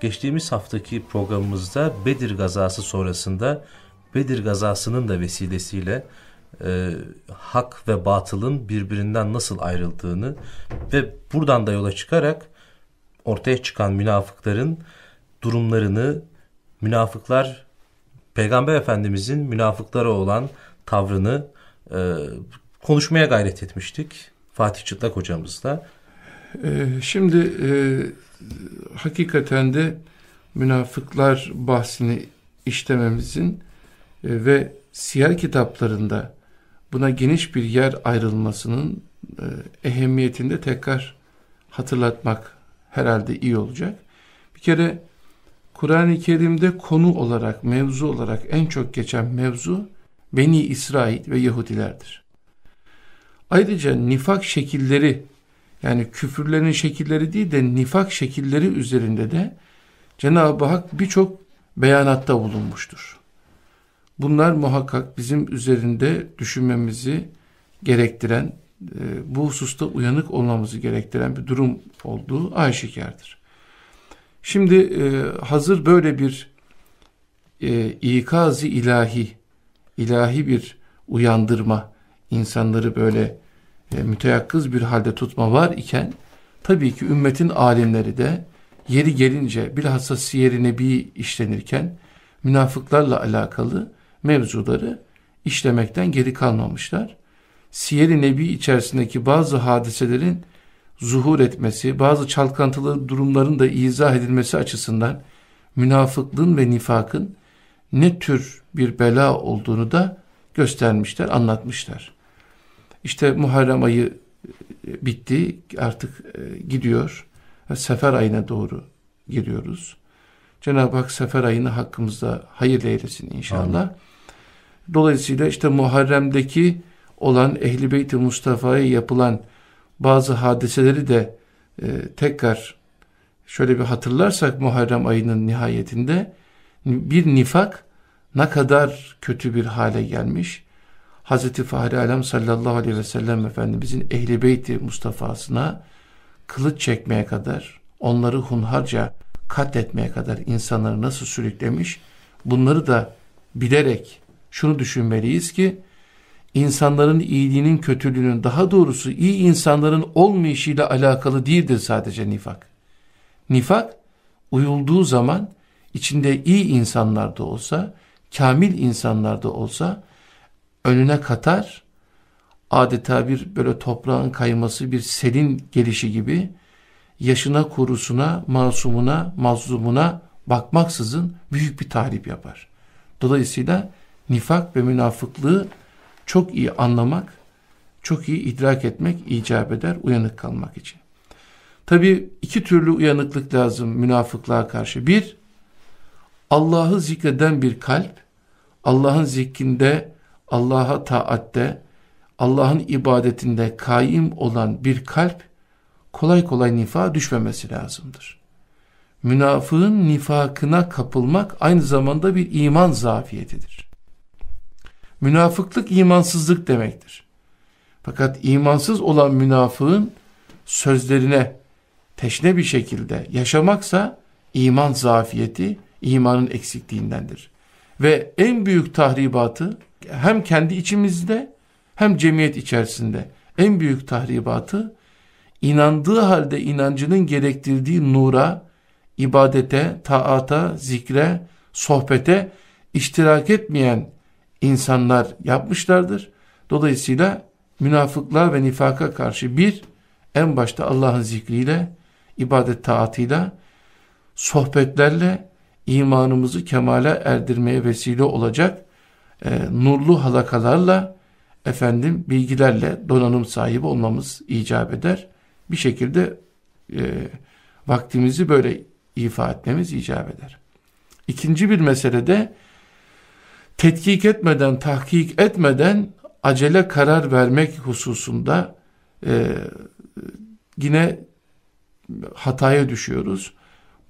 geçtiğimiz haftaki programımızda Bedir gazası sonrasında Bedir gazasının da vesilesiyle e, hak ve batılın birbirinden nasıl ayrıldığını ve buradan da yola çıkarak ortaya çıkan münafıkların durumlarını, münafıklar Peygamber Efendimizin münafıklara olan tavrını e, konuşmaya gayret etmiştik. Fatih Çıtlak hocamızla. Ee, şimdi e, hakikaten de münafıklar bahsini işlememizin e, ve siyer kitaplarında buna geniş bir yer ayrılmasının e, ehemmiyetinde tekrar hatırlatmak herhalde iyi olacak. Bir kere Kur'an-ı Kerim'de konu olarak, mevzu olarak en çok geçen mevzu Beni İsrail ve Yahudilerdir. Ayrıca nifak şekilleri yani küfürlerin şekilleri değil de nifak şekilleri üzerinde de Cenab-ı Hak birçok beyanatta bulunmuştur. Bunlar muhakkak bizim üzerinde düşünmemizi gerektiren, e, bu hususta uyanık olmamızı gerektiren bir durum olduğu aşikardır. Şimdi e, hazır böyle bir e, ikaz-ı ilahi, ilahi bir uyandırma, insanları böyle e, müteyakkız bir halde tutma var iken, tabii ki ümmetin alimleri de yeri gelince bilhassa siyer-i nebi işlenirken münafıklarla alakalı mevzuları işlemekten geri kalmamışlar. Siyer-i Nebi içerisindeki bazı hadiselerin zuhur etmesi, bazı çalkantılı durumların da izah edilmesi açısından münafıklığın ve nifakın ne tür bir bela olduğunu da göstermişler, anlatmışlar. İşte Muharrem ayı e, bitti, artık e, gidiyor. Sefer ayına doğru giriyoruz. Cenab-ı Hak sefer ayını hakkımızda hayır eylesin inşallah. Amin. Dolayısıyla işte Muharrem'deki olan Ehli Beyt-i Mustafa'ya yapılan bazı hadiseleri de e, tekrar şöyle bir hatırlarsak Muharrem ayının nihayetinde bir nifak ne kadar kötü bir hale gelmiş. Hazreti Fahri Alem sallallahu aleyhi ve sellem Efendimizin Ehli Beyti Mustafa'sına kılıç çekmeye kadar, onları hunharca katletmeye kadar insanları nasıl sürüklemiş, bunları da bilerek şunu düşünmeliyiz ki, insanların iyiliğinin kötülüğünün daha doğrusu iyi insanların olmayışıyla alakalı değildir sadece nifak. Nifak uyulduğu zaman içinde iyi insanlar da olsa, kamil insanlar da olsa önüne katar, adeta bir böyle toprağın kayması bir selin gelişi gibi yaşına kurusuna, masumuna, mazlumuna bakmaksızın büyük bir tahrip yapar. Dolayısıyla nifak ve münafıklığı çok iyi anlamak, çok iyi idrak etmek icap eder uyanık kalmak için. Tabi iki türlü uyanıklık lazım münafıklığa karşı. Bir, Allah'ı zikreden bir kalp, Allah'ın zikrinde, Allah'a taatte, Allah'ın ibadetinde kaim olan bir kalp, kolay kolay nifa düşmemesi lazımdır. Münafığın nifakına kapılmak aynı zamanda bir iman zafiyetidir. Münafıklık imansızlık demektir. Fakat imansız olan münafığın sözlerine teşne bir şekilde yaşamaksa iman zafiyeti imanın eksikliğindendir. Ve en büyük tahribatı hem kendi içimizde hem cemiyet içerisinde en büyük tahribatı inandığı halde inancının gerektirdiği nura, ibadete, taata, zikre, sohbete iştirak etmeyen insanlar yapmışlardır. Dolayısıyla münafıklığa ve nifaka karşı bir, en başta Allah'ın zikriyle, ibadet taatıyla, sohbetlerle imanımızı kemale erdirmeye vesile olacak e, nurlu halakalarla, efendim bilgilerle donanım sahibi olmamız icap eder. Bir şekilde e, vaktimizi böyle ifa etmemiz icap eder. İkinci bir mesele de tetkik etmeden, tahkik etmeden acele karar vermek hususunda e, yine hataya düşüyoruz.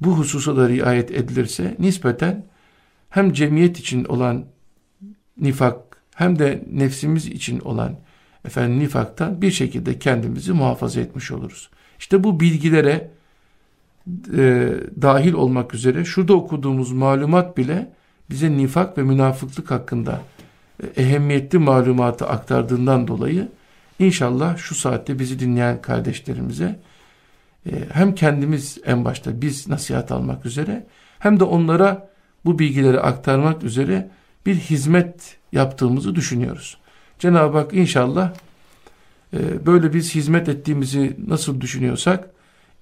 Bu hususa da riayet edilirse nispeten hem cemiyet için olan nifak hem de nefsimiz için olan efendim nifaktan bir şekilde kendimizi muhafaza etmiş oluruz. İşte bu bilgilere e, dahil olmak üzere şurada okuduğumuz malumat bile bize nifak ve münafıklık hakkında e, ehemmiyetli malumatı aktardığından dolayı inşallah şu saatte bizi dinleyen kardeşlerimize e, hem kendimiz en başta biz nasihat almak üzere hem de onlara bu bilgileri aktarmak üzere bir hizmet yaptığımızı düşünüyoruz. Cenab-ı Hak inşallah e, böyle biz hizmet ettiğimizi nasıl düşünüyorsak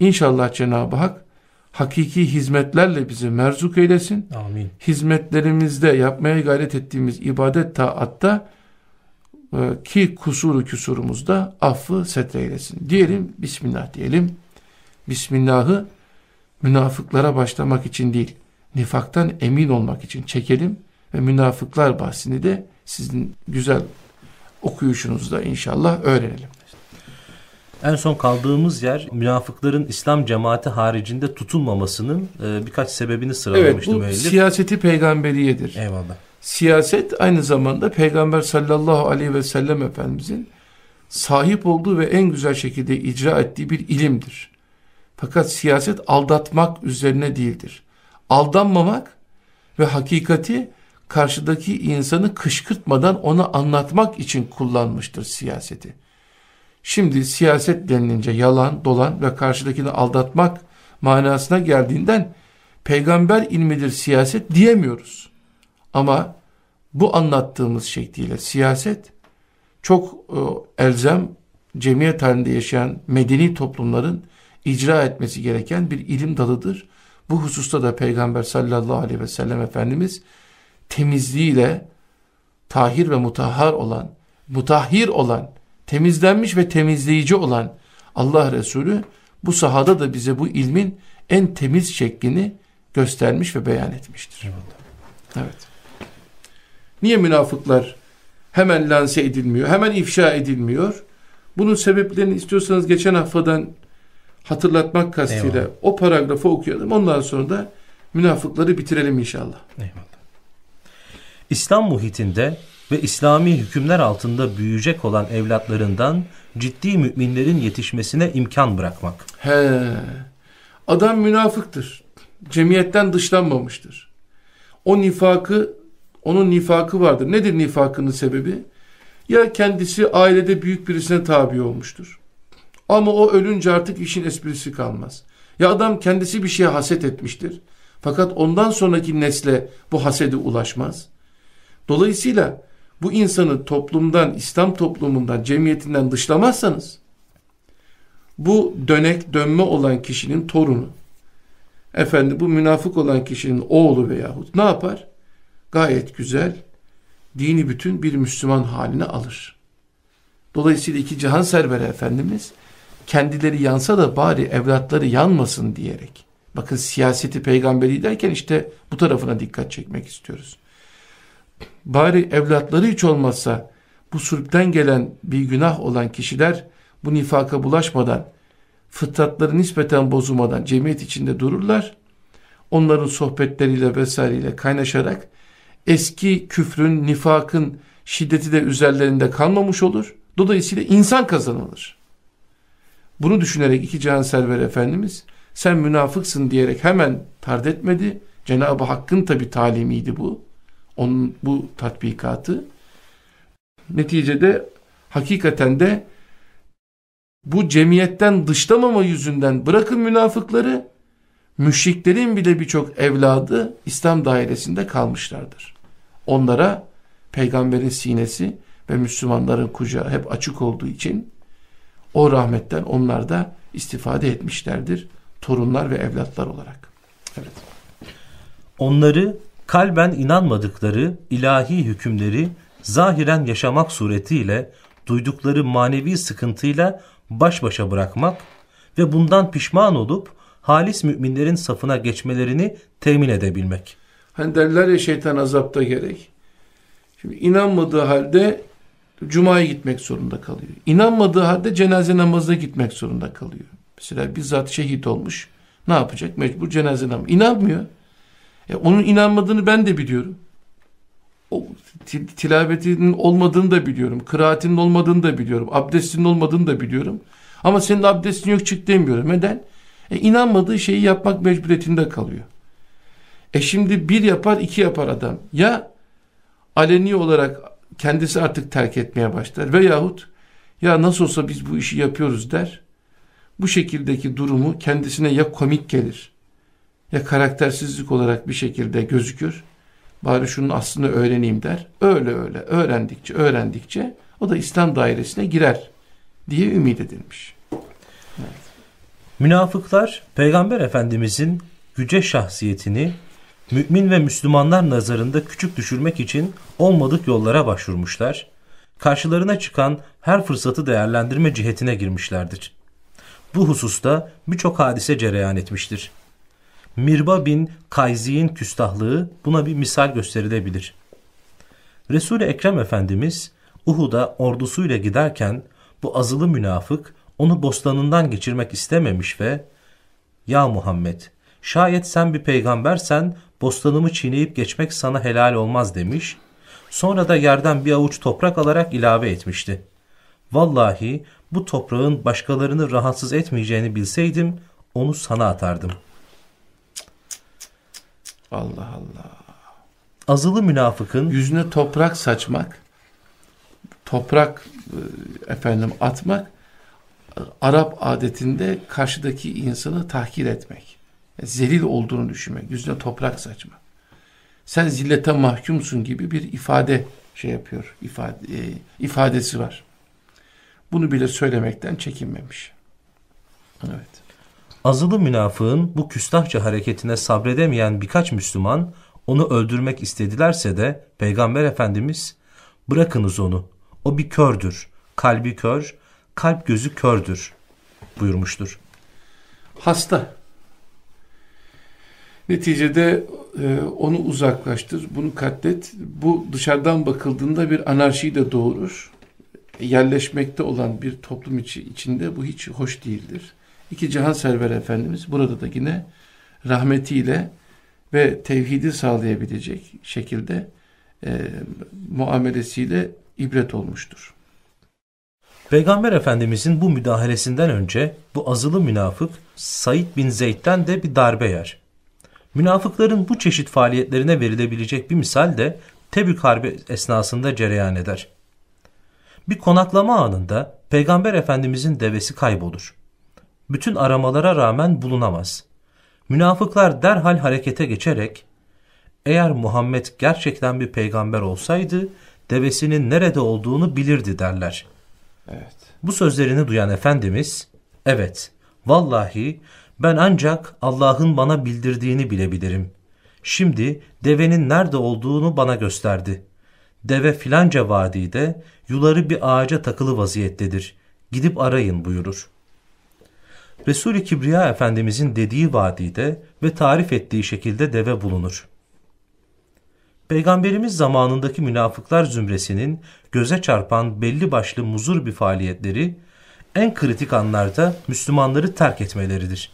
inşallah Cenab-ı Hak hakiki hizmetlerle bizi merzuk eylesin. Amin. Hizmetlerimizde yapmaya gayret ettiğimiz ibadet taatta e, ki kusuru küsurumuzda affı setreylesin. Diyelim Bismillah diyelim. Bismillah'ı münafıklara başlamak için değil, nifaktan emin olmak için çekelim ve münafıklar bahsini de sizin güzel okuyuşunuzda inşallah öğrenelim. En son kaldığımız yer münafıkların İslam cemaati haricinde tutulmamasının e, birkaç sebebini sıralamıştı Evet bu müellif. siyaseti peygamberiyedir. Eyvallah. Siyaset aynı zamanda Peygamber sallallahu aleyhi ve sellem Efendimizin sahip olduğu ve en güzel şekilde icra ettiği bir ilimdir. Fakat siyaset aldatmak üzerine değildir. Aldanmamak ve hakikati karşıdaki insanı kışkırtmadan ona anlatmak için kullanmıştır siyaseti. Şimdi siyaset denilince yalan, dolan ve karşıdakini aldatmak manasına geldiğinden peygamber ilmidir siyaset diyemiyoruz. Ama bu anlattığımız şekliyle siyaset çok e, elzem cemiyet halinde yaşayan medeni toplumların icra etmesi gereken bir ilim dalıdır. Bu hususta da Peygamber sallallahu aleyhi ve sellem Efendimiz temizliğiyle tahir ve mutahhar olan, mutahhir olan, temizlenmiş ve temizleyici olan Allah Resulü bu sahada da bize bu ilmin en temiz şeklini göstermiş ve beyan etmiştir. Evet. Niye münafıklar hemen lanse edilmiyor, hemen ifşa edilmiyor? Bunun sebeplerini istiyorsanız geçen haftadan hatırlatmak kastıyla Eyvallah. o paragrafı okuyalım. Ondan sonra da münafıkları bitirelim inşallah. Eyvallah. İslam muhitinde ve İslami hükümler altında büyüyecek olan evlatlarından ciddi müminlerin yetişmesine imkan bırakmak. He. Adam münafıktır. Cemiyetten dışlanmamıştır. O nifakı, onun nifakı vardır. Nedir nifakının sebebi? Ya kendisi ailede büyük birisine tabi olmuştur. Ama o ölünce artık işin esprisi kalmaz. Ya adam kendisi bir şeye haset etmiştir. Fakat ondan sonraki nesle bu hasede ulaşmaz. Dolayısıyla bu insanı toplumdan, İslam toplumundan, cemiyetinden dışlamazsanız bu dönek dönme olan kişinin torunu efendi bu münafık olan kişinin oğlu veyahut ne yapar? Gayet güzel dini bütün bir Müslüman haline alır. Dolayısıyla iki cihan serveri Efendimiz kendileri yansa da bari evlatları yanmasın diyerek bakın siyaseti peygamberi derken işte bu tarafına dikkat çekmek istiyoruz. Bari evlatları hiç olmazsa bu sulpten gelen bir günah olan kişiler bu nifaka bulaşmadan fıtratları nispeten bozulmadan cemiyet içinde dururlar. Onların sohbetleriyle vesaireyle kaynaşarak eski küfrün, nifakın şiddeti de üzerlerinde kalmamış olur. Dolayısıyla insan kazanılır. Bunu düşünerek iki can server Efendimiz sen münafıksın diyerek hemen tard etmedi. Cenab-ı Hakk'ın tabi talimiydi bu. Onun bu tatbikatı. Neticede hakikaten de bu cemiyetten dışlamama yüzünden bırakın münafıkları müşriklerin bile birçok evladı İslam dairesinde kalmışlardır. Onlara peygamberin sinesi ve Müslümanların kucağı hep açık olduğu için o rahmetten onlar da istifade etmişlerdir. Torunlar ve evlatlar olarak. Evet. Onları kalben inanmadıkları ilahi hükümleri zahiren yaşamak suretiyle duydukları manevi sıkıntıyla baş başa bırakmak ve bundan pişman olup halis müminlerin safına geçmelerini temin edebilmek. Hani derler ya şeytan azapta gerek. Şimdi inanmadığı halde Cuma'ya gitmek zorunda kalıyor. İnanmadığı halde cenaze namazına gitmek zorunda kalıyor. Mesela bizzat şehit olmuş. Ne yapacak? Mecbur cenaze namazı. İnanmıyor. E, onun inanmadığını ben de biliyorum. O tilavetinin olmadığını da biliyorum. Kıraatinin olmadığını da biliyorum. Abdestinin olmadığını da biliyorum. Ama senin abdestin yok çık demiyorum. Neden? E inanmadığı şeyi yapmak mecburiyetinde kalıyor. E şimdi bir yapar iki yapar adam. Ya aleni olarak kendisi artık terk etmeye başlar veyahut ya nasıl olsa biz bu işi yapıyoruz der. Bu şekildeki durumu kendisine ya komik gelir ya karaktersizlik olarak bir şekilde gözükür. Bari şunun aslını öğreneyim der. Öyle öyle öğrendikçe öğrendikçe o da İslam dairesine girer diye ümit edilmiş. Evet. Münafıklar Peygamber Efendimizin yüce şahsiyetini mümin ve Müslümanlar nazarında küçük düşürmek için olmadık yollara başvurmuşlar. Karşılarına çıkan her fırsatı değerlendirme cihetine girmişlerdir. Bu hususta birçok hadise cereyan etmiştir. Mirba bin Kayzi'nin küstahlığı buna bir misal gösterilebilir. Resul-i Ekrem Efendimiz Uhud'a ordusuyla giderken bu azılı münafık onu bostanından geçirmek istememiş ve ''Ya Muhammed, şayet sen bir peygambersen bostanımı çiğneyip geçmek sana helal olmaz.'' demiş. Sonra da yerden bir avuç toprak alarak ilave etmişti. ''Vallahi bu toprağın başkalarını rahatsız etmeyeceğini bilseydim onu sana atardım.'' Allah Allah. Azılı münafıkın yüzüne toprak saçmak, toprak e, efendim atmak Arap adetinde karşıdaki insanı tahkir etmek. Yani zelil olduğunu düşünmek, yüzüne toprak saçmak. Sen zillete mahkumsun gibi bir ifade şey yapıyor, ifade, e, ifadesi var. Bunu bile söylemekten çekinmemiş. Evet. Azılı münafığın bu küstahça hareketine sabredemeyen birkaç Müslüman onu öldürmek istedilerse de Peygamber Efendimiz bırakınız onu. O bir kördür. Kalbi kör, kalp gözü kördür buyurmuştur. Hasta. Neticede e, onu uzaklaştır, bunu katlet. Bu dışarıdan bakıldığında bir anarşiyi de doğurur. Yerleşmekte olan bir toplum içi, içinde bu hiç hoş değildir. İki cihan server Efendimiz burada da yine rahmetiyle ve tevhidi sağlayabilecek şekilde e, muamelesiyle ibret olmuştur. Peygamber Efendimizin bu müdahalesinden önce bu azılı münafık Said bin Zeyd'den de bir darbe yer. Münafıkların bu çeşit faaliyetlerine verilebilecek bir misal de Tebük Harbi esnasında cereyan eder. Bir konaklama anında Peygamber Efendimizin devesi kaybolur. Bütün aramalara rağmen bulunamaz. Münafıklar derhal harekete geçerek eğer Muhammed gerçekten bir peygamber olsaydı devesinin nerede olduğunu bilirdi derler. Evet. Bu sözlerini duyan Efendimiz, evet vallahi ben ancak Allah'ın bana bildirdiğini bilebilirim. Şimdi devenin nerede olduğunu bana gösterdi. Deve filanca vadide yuları bir ağaca takılı vaziyettedir. Gidip arayın buyurur. Resul-i Kibriya Efendimizin dediği vadide ve tarif ettiği şekilde deve bulunur. Peygamberimiz zamanındaki münafıklar zümresinin göze çarpan belli başlı muzur bir faaliyetleri en kritik anlarda Müslümanları terk etmeleridir.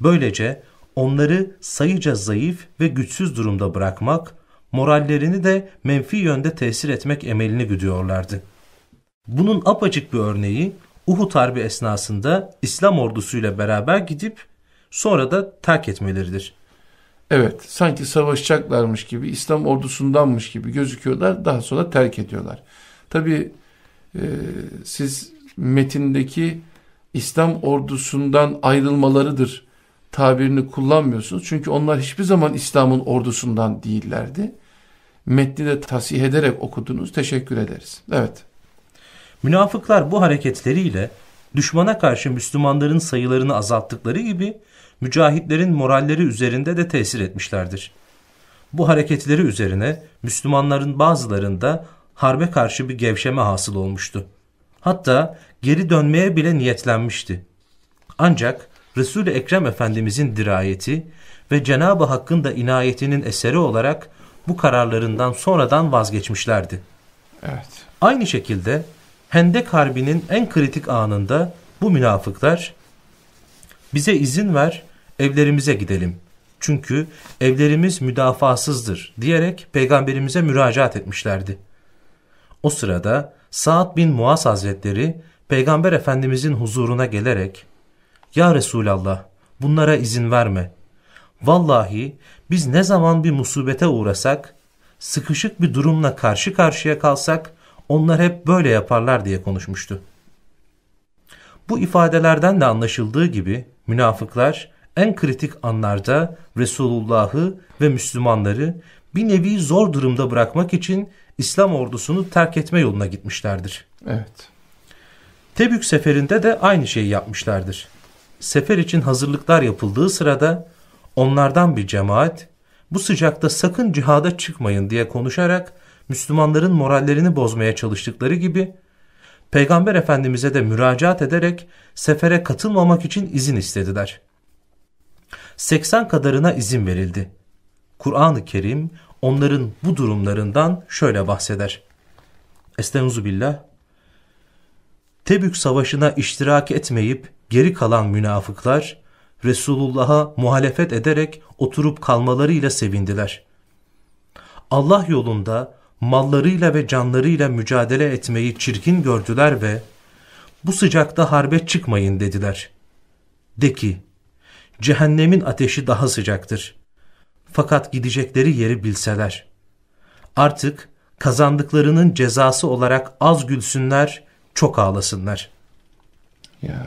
Böylece onları sayıca zayıf ve güçsüz durumda bırakmak, morallerini de menfi yönde tesir etmek emelini güdüyorlardı. Bunun apaçık bir örneği Uhud Harbi esnasında İslam ordusuyla beraber gidip sonra da terk etmeleridir. Evet, sanki savaşacaklarmış gibi, İslam ordusundanmış gibi gözüküyorlar, daha sonra terk ediyorlar. Tabi e, siz metindeki İslam ordusundan ayrılmalarıdır tabirini kullanmıyorsunuz. Çünkü onlar hiçbir zaman İslam'ın ordusundan değillerdi. Metni de tasih ederek okudunuz. Teşekkür ederiz. Evet. Münafıklar bu hareketleriyle düşmana karşı Müslümanların sayılarını azalttıkları gibi mücahitlerin moralleri üzerinde de tesir etmişlerdir. Bu hareketleri üzerine Müslümanların bazılarında harbe karşı bir gevşeme hasıl olmuştu. Hatta geri dönmeye bile niyetlenmişti. Ancak Resul-i Ekrem Efendimizin dirayeti ve Cenab-ı Hakk'ın da inayetinin eseri olarak bu kararlarından sonradan vazgeçmişlerdi. Evet. Aynı şekilde Hendek Harbi'nin en kritik anında bu münafıklar bize izin ver evlerimize gidelim. Çünkü evlerimiz müdafasızdır diyerek peygamberimize müracaat etmişlerdi. O sırada Sa'd bin Muaz Hazretleri peygamber efendimizin huzuruna gelerek Ya Resulallah bunlara izin verme. Vallahi biz ne zaman bir musibete uğrasak, sıkışık bir durumla karşı karşıya kalsak, onlar hep böyle yaparlar diye konuşmuştu. Bu ifadelerden de anlaşıldığı gibi münafıklar en kritik anlarda Resulullah'ı ve Müslümanları bir nevi zor durumda bırakmak için İslam ordusunu terk etme yoluna gitmişlerdir. Evet. Tebük seferinde de aynı şeyi yapmışlardır. Sefer için hazırlıklar yapıldığı sırada onlardan bir cemaat bu sıcakta sakın cihada çıkmayın diye konuşarak Müslümanların morallerini bozmaya çalıştıkları gibi Peygamber Efendimiz'e de müracaat ederek sefere katılmamak için izin istediler. 80 kadarına izin verildi. Kur'an-ı Kerim onların bu durumlarından şöyle bahseder. Estaizu billah. Tebük savaşına iştirak etmeyip geri kalan münafıklar Resulullah'a muhalefet ederek oturup kalmalarıyla sevindiler. Allah yolunda mallarıyla ve canlarıyla mücadele etmeyi çirkin gördüler ve bu sıcakta harbe çıkmayın dediler. De ki, cehennemin ateşi daha sıcaktır. Fakat gidecekleri yeri bilseler. Artık kazandıklarının cezası olarak az gülsünler, çok ağlasınlar. Ya.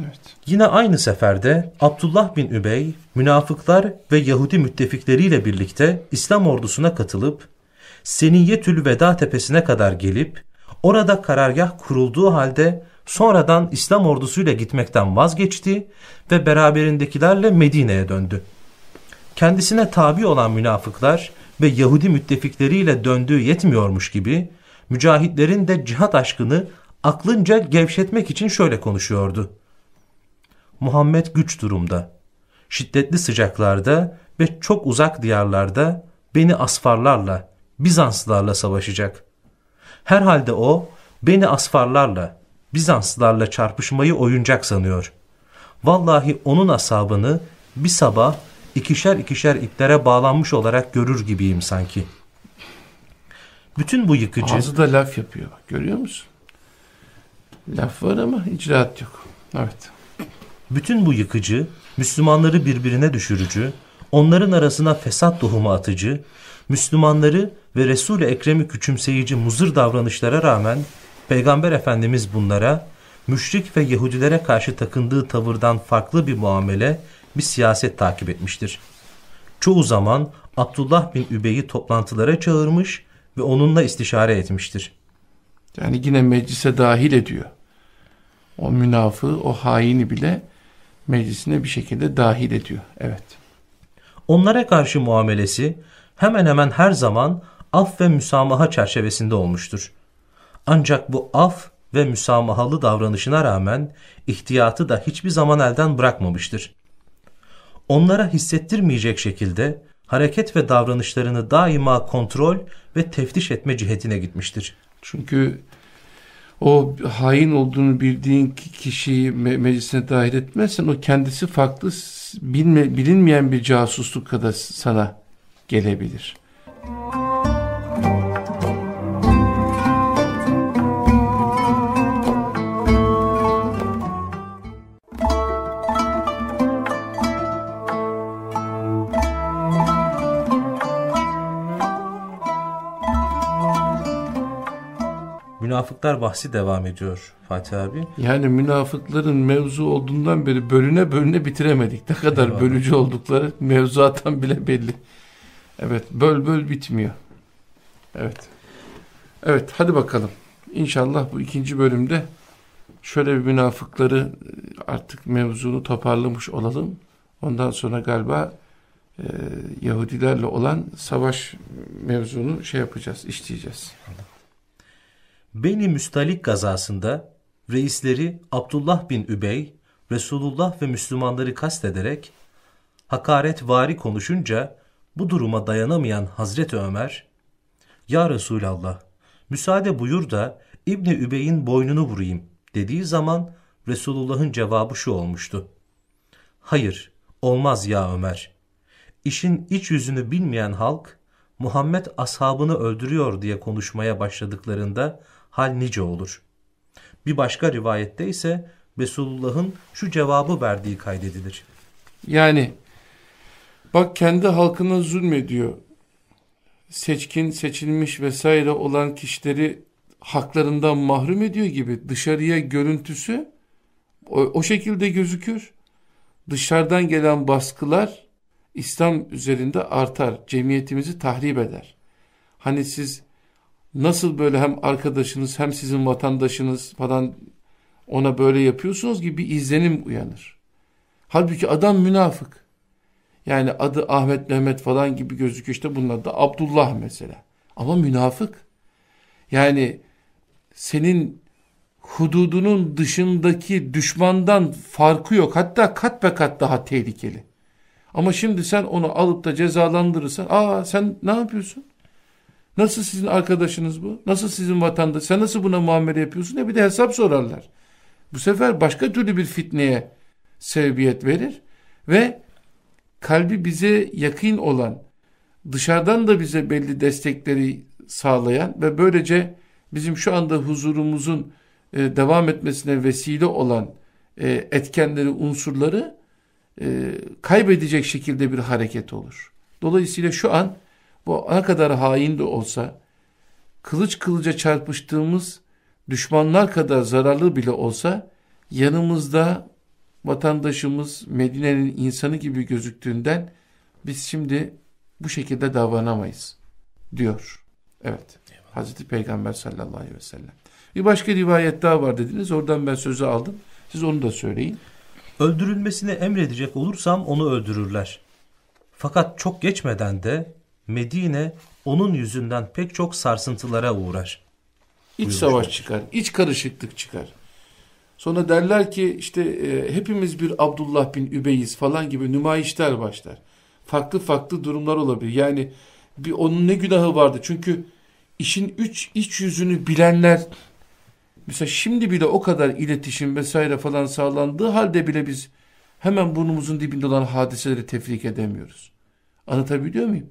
Evet. Yine aynı seferde Abdullah bin Übey, münafıklar ve Yahudi müttefikleriyle birlikte İslam ordusuna katılıp Seniyetül Veda tepesine kadar gelip orada karargah kurulduğu halde sonradan İslam ordusuyla gitmekten vazgeçti ve beraberindekilerle Medine'ye döndü. Kendisine tabi olan münafıklar ve Yahudi müttefikleriyle döndüğü yetmiyormuş gibi mücahitlerin de cihat aşkını aklınca gevşetmek için şöyle konuşuyordu. Muhammed güç durumda, şiddetli sıcaklarda ve çok uzak diyarlarda beni asfarlarla, Bizanslılarla savaşacak. Herhalde o beni asfarlarla, Bizanslılarla çarpışmayı oyuncak sanıyor. Vallahi onun asabını bir sabah ikişer ikişer iplere bağlanmış olarak görür gibiyim sanki. Bütün bu yıkıcı... Ağzı da laf yapıyor. Görüyor musun? Laf var ama icraat yok. Evet. Bütün bu yıkıcı, Müslümanları birbirine düşürücü, onların arasına fesat tohumu atıcı, Müslümanları ve Resul-i Ekrem'i küçümseyici muzır davranışlara rağmen Peygamber Efendimiz bunlara müşrik ve Yahudilere karşı takındığı tavırdan farklı bir muamele, bir siyaset takip etmiştir. Çoğu zaman Abdullah bin Übey'i toplantılara çağırmış ve onunla istişare etmiştir. Yani yine meclise dahil ediyor. O münafığı, o haini bile meclisine bir şekilde dahil ediyor. Evet. Onlara karşı muamelesi hemen hemen her zaman af ve müsamaha çerçevesinde olmuştur. Ancak bu af ve müsamahalı davranışına rağmen ihtiyatı da hiçbir zaman elden bırakmamıştır. Onlara hissettirmeyecek şekilde hareket ve davranışlarını daima kontrol ve teftiş etme cihetine gitmiştir. Çünkü o hain olduğunu bildiğin kişiyi me meclisine dahil etmezsen o kendisi farklı bilme, bilinmeyen bir casusluk kadar sana gelebilir. Münafıklar bahsi devam ediyor Fatih abi. Yani münafıkların mevzu olduğundan beri bölüne bölüne bitiremedik. Ne kadar Eyvallah. bölücü oldukları mevzuattan bile belli. Evet böl böl bitmiyor. Evet. Evet hadi bakalım. İnşallah bu ikinci bölümde şöyle bir münafıkları artık mevzunu toparlamış olalım. Ondan sonra galiba e, Yahudilerle olan savaş mevzunu şey yapacağız, işleyeceğiz. Beni Müstalik gazasında reisleri Abdullah bin Übey, Resulullah ve Müslümanları kastederek hakaret vari konuşunca bu duruma dayanamayan Hazreti Ömer, Ya Resulallah, müsaade buyur da İbni Übey'in boynunu vurayım dediği zaman Resulullah'ın cevabı şu olmuştu. Hayır, olmaz ya Ömer. İşin iç yüzünü bilmeyen halk, Muhammed ashabını öldürüyor diye konuşmaya başladıklarında hal nice olur. Bir başka rivayette ise Resulullah'ın şu cevabı verdiği kaydedilir. Yani bak kendi halkına zulmediyor. Seçkin, seçilmiş vesaire olan kişileri haklarından mahrum ediyor gibi dışarıya görüntüsü o, o şekilde gözükür. Dışarıdan gelen baskılar İslam üzerinde artar. Cemiyetimizi tahrip eder. Hani siz nasıl böyle hem arkadaşınız hem sizin vatandaşınız falan ona böyle yapıyorsunuz gibi bir izlenim uyanır. Halbuki adam münafık. Yani adı Ahmet Mehmet falan gibi gözüküyor işte bunlar da Abdullah mesela. Ama münafık. Yani senin hududunun dışındaki düşmandan farkı yok. Hatta kat be kat daha tehlikeli. Ama şimdi sen onu alıp da cezalandırırsan, aa sen ne yapıyorsun? Nasıl sizin arkadaşınız bu? Nasıl sizin vatandaş? Sen nasıl buna muamele yapıyorsun? E bir de hesap sorarlar. Bu sefer başka türlü bir fitneye sebebiyet verir ve kalbi bize yakın olan, dışarıdan da bize belli destekleri sağlayan ve böylece bizim şu anda huzurumuzun e, devam etmesine vesile olan e, etkenleri, unsurları e, kaybedecek şekilde bir hareket olur. Dolayısıyla şu an bu ne kadar hain de olsa kılıç kılıca çarpıştığımız düşmanlar kadar zararlı bile olsa yanımızda vatandaşımız Medine'nin insanı gibi gözüktüğünden biz şimdi bu şekilde davranamayız diyor. Evet. Eyvallah. Hazreti Peygamber sallallahu aleyhi ve sellem. Bir başka rivayet daha var dediniz. Oradan ben sözü aldım. Siz onu da söyleyin. Öldürülmesini emredecek olursam onu öldürürler. Fakat çok geçmeden de Medine onun yüzünden pek çok sarsıntılara uğrar. İç savaş çıkar, iç karışıklık çıkar. Sonra derler ki işte e, hepimiz bir Abdullah bin Übeyiz falan gibi nümayişler başlar. Farklı farklı durumlar olabilir. Yani bir onun ne günahı vardı? Çünkü işin üç iç yüzünü bilenler mesela şimdi bile o kadar iletişim vesaire falan sağlandığı halde bile biz hemen burnumuzun dibinde olan hadiseleri tefrik edemiyoruz. Anlatabiliyor muyum?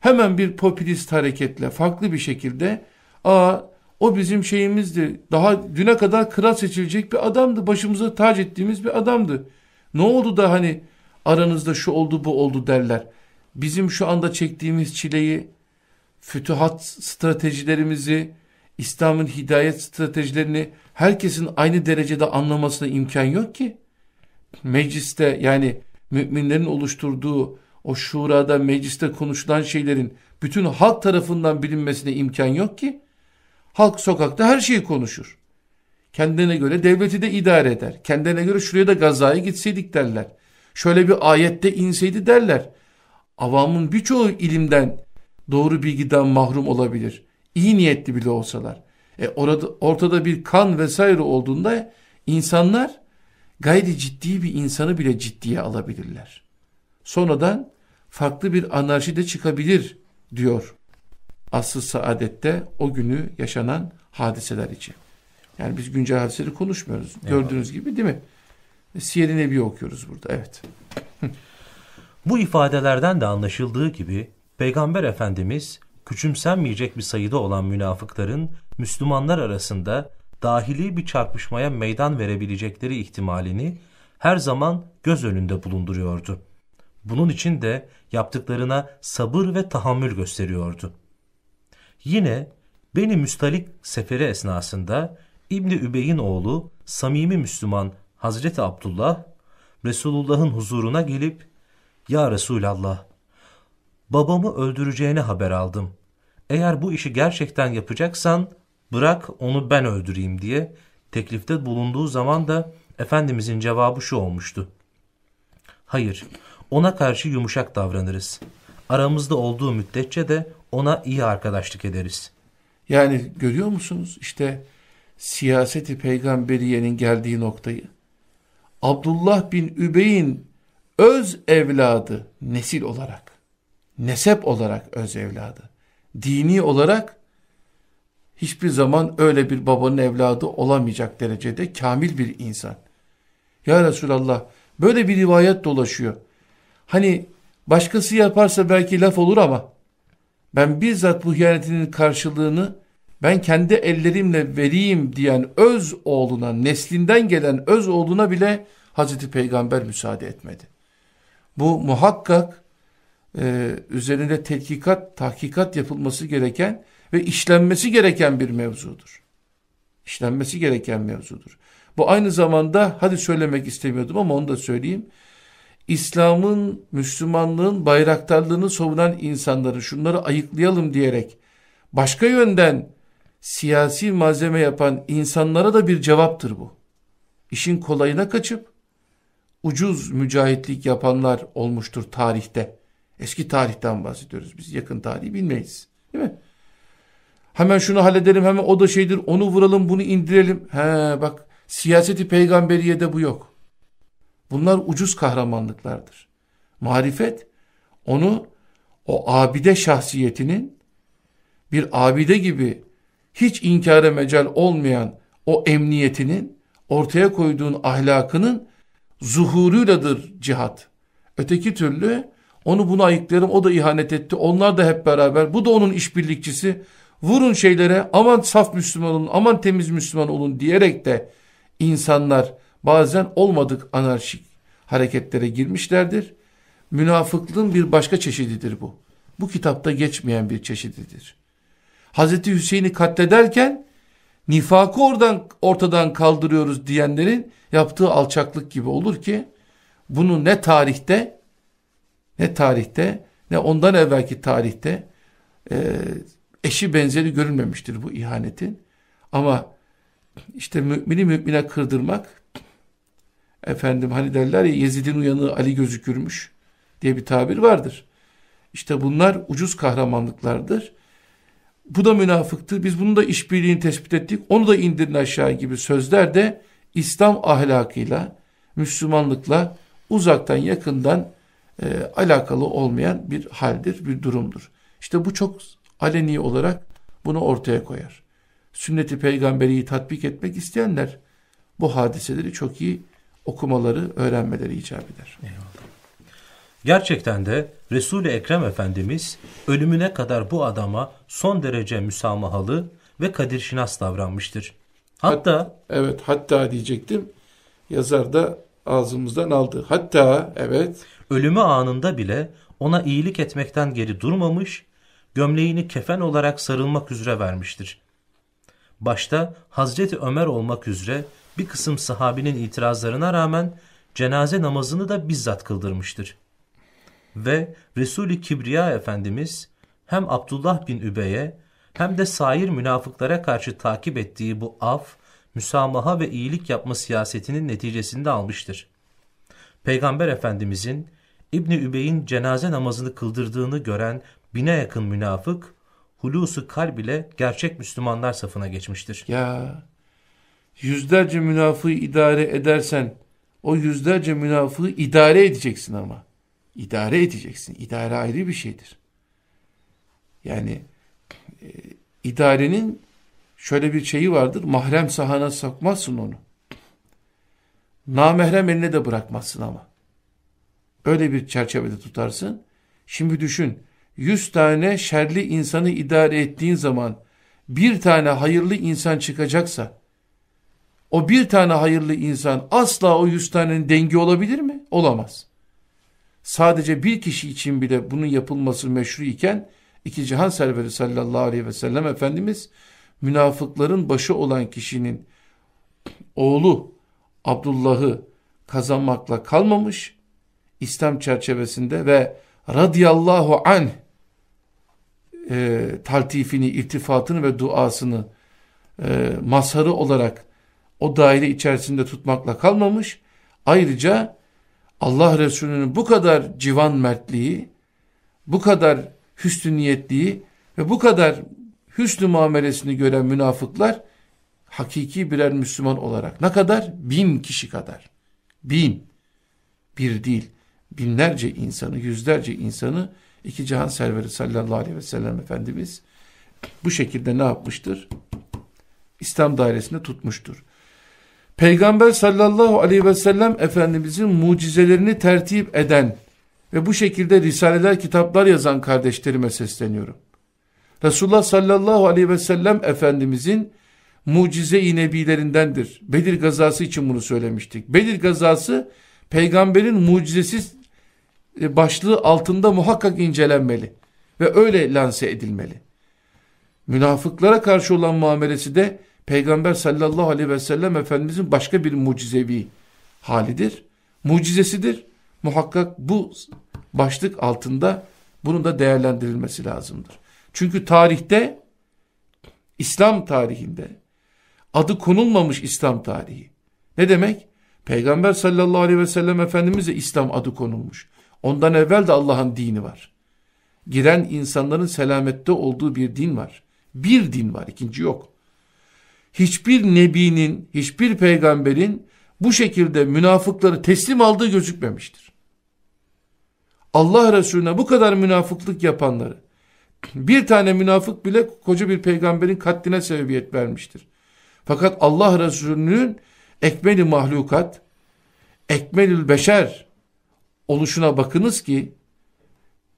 Hemen bir popülist hareketle farklı bir şekilde aa o bizim şeyimizdi. Daha düne kadar kral seçilecek bir adamdı. Başımıza tac ettiğimiz bir adamdı. Ne oldu da hani aranızda şu oldu bu oldu derler. Bizim şu anda çektiğimiz çileyi, fütuhat stratejilerimizi, İslam'ın hidayet stratejilerini herkesin aynı derecede anlamasına imkan yok ki. Mecliste yani müminlerin oluşturduğu o şurada mecliste konuşulan şeylerin bütün halk tarafından bilinmesine imkan yok ki. Halk sokakta her şeyi konuşur. Kendine göre devleti de idare eder. Kendine göre şuraya da gazaya gitseydik derler. Şöyle bir ayette inseydi derler. Avamın birçoğu ilimden, doğru bilgiden mahrum olabilir. İyi niyetli bile olsalar. E orada, ortada bir kan vesaire olduğunda insanlar gayri ciddi bir insanı bile ciddiye alabilirler. Sonradan farklı bir anarşi de çıkabilir diyor asıl saadette o günü yaşanan hadiseler için. Yani biz güncel hadiseleri konuşmuyoruz. Eyvallah. Gördüğünüz gibi değil mi? Siyer-i Nebi okuyoruz burada. Evet. Bu ifadelerden de anlaşıldığı gibi Peygamber Efendimiz küçümsenmeyecek bir sayıda olan münafıkların Müslümanlar arasında dahili bir çarpışmaya meydan verebilecekleri ihtimalini her zaman göz önünde bulunduruyordu. Bunun için de yaptıklarına sabır ve tahammül gösteriyordu. Yine Beni Müstalik seferi esnasında İbni Übey'in oğlu samimi Müslüman Hazreti Abdullah Resulullah'ın huzuruna gelip Ya Resulallah babamı öldüreceğini haber aldım. Eğer bu işi gerçekten yapacaksan bırak onu ben öldüreyim diye teklifte bulunduğu zaman da Efendimizin cevabı şu olmuştu. Hayır ona karşı yumuşak davranırız. Aramızda olduğu müddetçe de ona iyi arkadaşlık ederiz. Yani görüyor musunuz işte siyaseti peygamberiyenin geldiği noktayı. Abdullah bin Übey'in öz evladı nesil olarak, nesep olarak öz evladı, dini olarak hiçbir zaman öyle bir babanın evladı olamayacak derecede kamil bir insan. Ya Resulallah böyle bir rivayet dolaşıyor. Hani başkası yaparsa belki laf olur ama ben bizzat bu hiyanetinin karşılığını ben kendi ellerimle vereyim diyen öz oğluna, neslinden gelen öz oğluna bile Hazreti Peygamber müsaade etmedi. Bu muhakkak e, üzerinde tetkikat, tahkikat yapılması gereken ve işlenmesi gereken bir mevzudur. İşlenmesi gereken mevzudur. Bu aynı zamanda hadi söylemek istemiyordum ama onu da söyleyeyim. İslam'ın, Müslümanlığın bayraktarlığını savunan insanları şunları ayıklayalım diyerek başka yönden siyasi malzeme yapan insanlara da bir cevaptır bu. İşin kolayına kaçıp ucuz mücahitlik yapanlar olmuştur tarihte. Eski tarihten bahsediyoruz. Biz yakın tarihi bilmeyiz. Değil mi? Hemen şunu halledelim hemen o da şeydir onu vuralım bunu indirelim. He bak siyaseti peygamberiyede bu yok. Bunlar ucuz kahramanlıklardır. Marifet onu o abide şahsiyetinin bir abide gibi hiç inkara mecal olmayan o emniyetinin ortaya koyduğun ahlakının zuhuruyladır cihat. Öteki türlü onu bunu ayıklarım o da ihanet etti onlar da hep beraber bu da onun işbirlikçisi vurun şeylere aman saf Müslüman olun aman temiz Müslüman olun diyerek de insanlar bazen olmadık anarşik hareketlere girmişlerdir. Münafıklığın bir başka çeşididir bu. Bu kitapta geçmeyen bir çeşididir. Hazreti Hüseyin'i katlederken nifakı oradan ortadan kaldırıyoruz diyenlerin yaptığı alçaklık gibi olur ki bunu ne tarihte ne tarihte ne ondan evvelki tarihte e, eşi benzeri görülmemiştir bu ihanetin. Ama işte mümini mümine kırdırmak efendim hani derler ya Yezid'in uyanığı Ali gözükürmüş diye bir tabir vardır. İşte bunlar ucuz kahramanlıklardır. Bu da münafıktır. Biz bunu da işbirliğini tespit ettik. Onu da indirin aşağı gibi sözler de İslam ahlakıyla, Müslümanlıkla uzaktan yakından e, alakalı olmayan bir haldir, bir durumdur. İşte bu çok aleni olarak bunu ortaya koyar. Sünneti peygamberiyi tatbik etmek isteyenler bu hadiseleri çok iyi okumaları, öğrenmeleri icap eder. Eyvallah. Gerçekten de Resul-i Ekrem Efendimiz ölümüne kadar bu adama son derece müsamahalı ve kadirşinas davranmıştır. Hatta Hat, evet hatta diyecektim. Yazar da ağzımızdan aldı. Hatta evet ölümü anında bile ona iyilik etmekten geri durmamış, gömleğini kefen olarak sarılmak üzere vermiştir. Başta Hazreti Ömer olmak üzere bir kısım sahabinin itirazlarına rağmen cenaze namazını da bizzat kıldırmıştır. Ve Resul-i Kibriya Efendimiz hem Abdullah bin Übey'e hem de sair münafıklara karşı takip ettiği bu af, müsamaha ve iyilik yapma siyasetinin neticesinde almıştır. Peygamber Efendimizin İbni Übey'in cenaze namazını kıldırdığını gören bine yakın münafık, hulusu kalb ile gerçek Müslümanlar safına geçmiştir. Ya yüzlerce münafığı idare edersen o yüzlerce münafığı idare edeceksin ama. İdare edeceksin. İdare ayrı bir şeydir. Yani e, idarenin şöyle bir şeyi vardır. Mahrem sahana sokmazsın onu. Namahrem eline de bırakmazsın ama. Öyle bir çerçevede tutarsın. Şimdi düşün. Yüz tane şerli insanı idare ettiğin zaman bir tane hayırlı insan çıkacaksa o bir tane hayırlı insan asla o yüz tanenin dengi olabilir mi? Olamaz. Sadece bir kişi için bile bunun yapılması meşru iken iki cihan serveri sallallahu aleyhi ve sellem Efendimiz münafıkların başı olan kişinin oğlu Abdullah'ı kazanmakla kalmamış İslam çerçevesinde ve radıyallahu anh e, taltifini, irtifatını ve duasını e, mazharı olarak o daire içerisinde tutmakla kalmamış. Ayrıca Allah Resulü'nün bu kadar civan mertliği, bu kadar hüsnü niyetliği ve bu kadar hüsnü muamelesini gören münafıklar hakiki birer Müslüman olarak ne kadar? Bin kişi kadar. Bin. Bir değil. Binlerce insanı, yüzlerce insanı iki cihan serveri sallallahu aleyhi ve sellem Efendimiz bu şekilde ne yapmıştır? İslam dairesinde tutmuştur. Peygamber sallallahu aleyhi ve sellem Efendimizin mucizelerini tertip eden ve bu şekilde risaleler, kitaplar yazan kardeşlerime sesleniyorum. Resulullah sallallahu aleyhi ve sellem Efendimizin mucize-i nebilerindendir. Bedir gazası için bunu söylemiştik. Bedir gazası peygamberin mucizesiz başlığı altında muhakkak incelenmeli ve öyle lanse edilmeli. Münafıklara karşı olan muamelesi de Peygamber sallallahu aleyhi ve sellem Efendimizin başka bir mucizevi halidir. Mucizesidir. Muhakkak bu başlık altında bunun da değerlendirilmesi lazımdır. Çünkü tarihte İslam tarihinde adı konulmamış İslam tarihi. Ne demek? Peygamber sallallahu aleyhi ve sellem Efendimiz'e İslam adı konulmuş. Ondan evvel de Allah'ın dini var. Giren insanların selamette olduğu bir din var. Bir din var, ikinci yok. Hiçbir nebinin, hiçbir peygamberin bu şekilde münafıkları teslim aldığı gözükmemiştir. Allah Resulüne bu kadar münafıklık yapanları, bir tane münafık bile koca bir peygamberin katline sebebiyet vermiştir. Fakat Allah Resulü'nün ekmeli mahlukat, ekmelül beşer oluşuna bakınız ki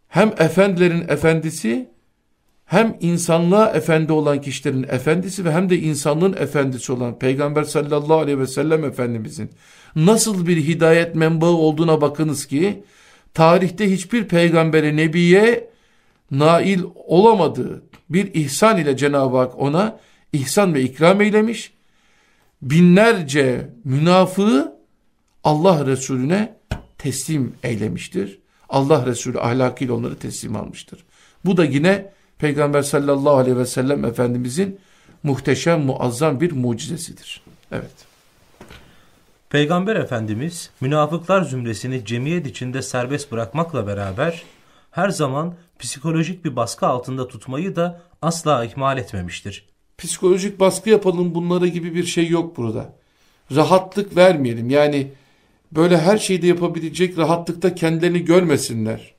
hem efendilerin efendisi hem insanlığa efendi olan kişilerin efendisi ve hem de insanlığın efendisi olan Peygamber sallallahu aleyhi ve sellem Efendimizin nasıl bir hidayet menbaı olduğuna bakınız ki tarihte hiçbir peygambere nebiye nail olamadığı bir ihsan ile Cenab-ı Hak ona ihsan ve ikram eylemiş. Binlerce münafığı Allah Resulüne teslim eylemiştir. Allah Resulü ahlakıyla onları teslim almıştır. Bu da yine Peygamber sallallahu aleyhi ve sellem Efendimizin muhteşem muazzam bir mucizesidir. Evet. Peygamber Efendimiz münafıklar zümresini cemiyet içinde serbest bırakmakla beraber her zaman psikolojik bir baskı altında tutmayı da asla ihmal etmemiştir. Psikolojik baskı yapalım bunlara gibi bir şey yok burada. Rahatlık vermeyelim yani böyle her şeyi de yapabilecek rahatlıkta kendilerini görmesinler.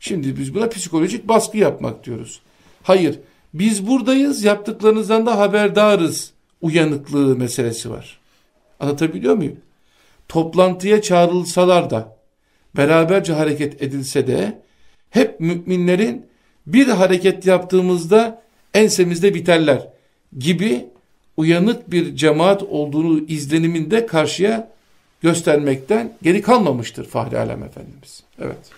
Şimdi biz buna psikolojik baskı yapmak diyoruz. Hayır biz buradayız yaptıklarınızdan da haberdarız uyanıklığı meselesi var. Anlatabiliyor muyum? Toplantıya çağrılsalar da beraberce hareket edilse de hep müminlerin bir hareket yaptığımızda ensemizde biterler gibi uyanık bir cemaat olduğunu izleniminde karşıya göstermekten geri kalmamıştır Fahri Alem Efendimiz. Evet.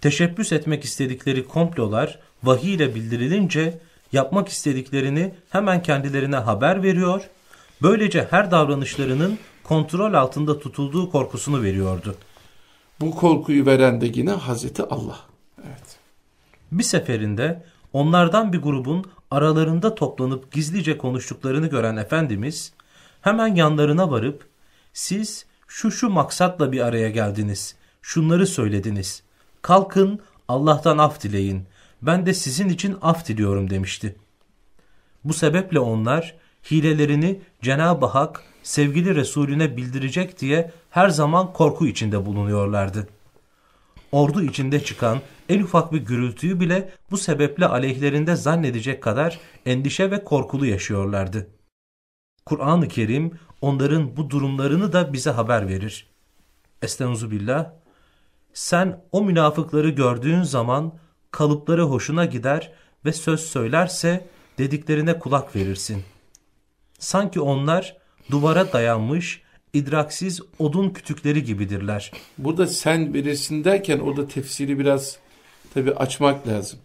Teşebbüs etmek istedikleri komplolar vahiy ile bildirilince yapmak istediklerini hemen kendilerine haber veriyor. Böylece her davranışlarının kontrol altında tutulduğu korkusunu veriyordu. Bu korkuyu veren de yine Hazreti Allah. Evet. Bir seferinde onlardan bir grubun aralarında toplanıp gizlice konuştuklarını gören Efendimiz hemen yanlarına varıp siz şu şu maksatla bir araya geldiniz, şunları söylediniz. Kalkın Allah'tan af dileyin, ben de sizin için af diliyorum demişti. Bu sebeple onlar hilelerini Cenab-ı Hak sevgili Resulüne bildirecek diye her zaman korku içinde bulunuyorlardı. Ordu içinde çıkan en ufak bir gürültüyü bile bu sebeple aleyhlerinde zannedecek kadar endişe ve korkulu yaşıyorlardı. Kur'an-ı Kerim onların bu durumlarını da bize haber verir. Estaizu billah. Sen o münafıkları gördüğün zaman kalıpları hoşuna gider ve söz söylerse dediklerine kulak verirsin. Sanki onlar duvara dayanmış idraksiz odun kütükleri gibidirler. Burada sen birisin derken orada tefsiri biraz tabi açmak lazım.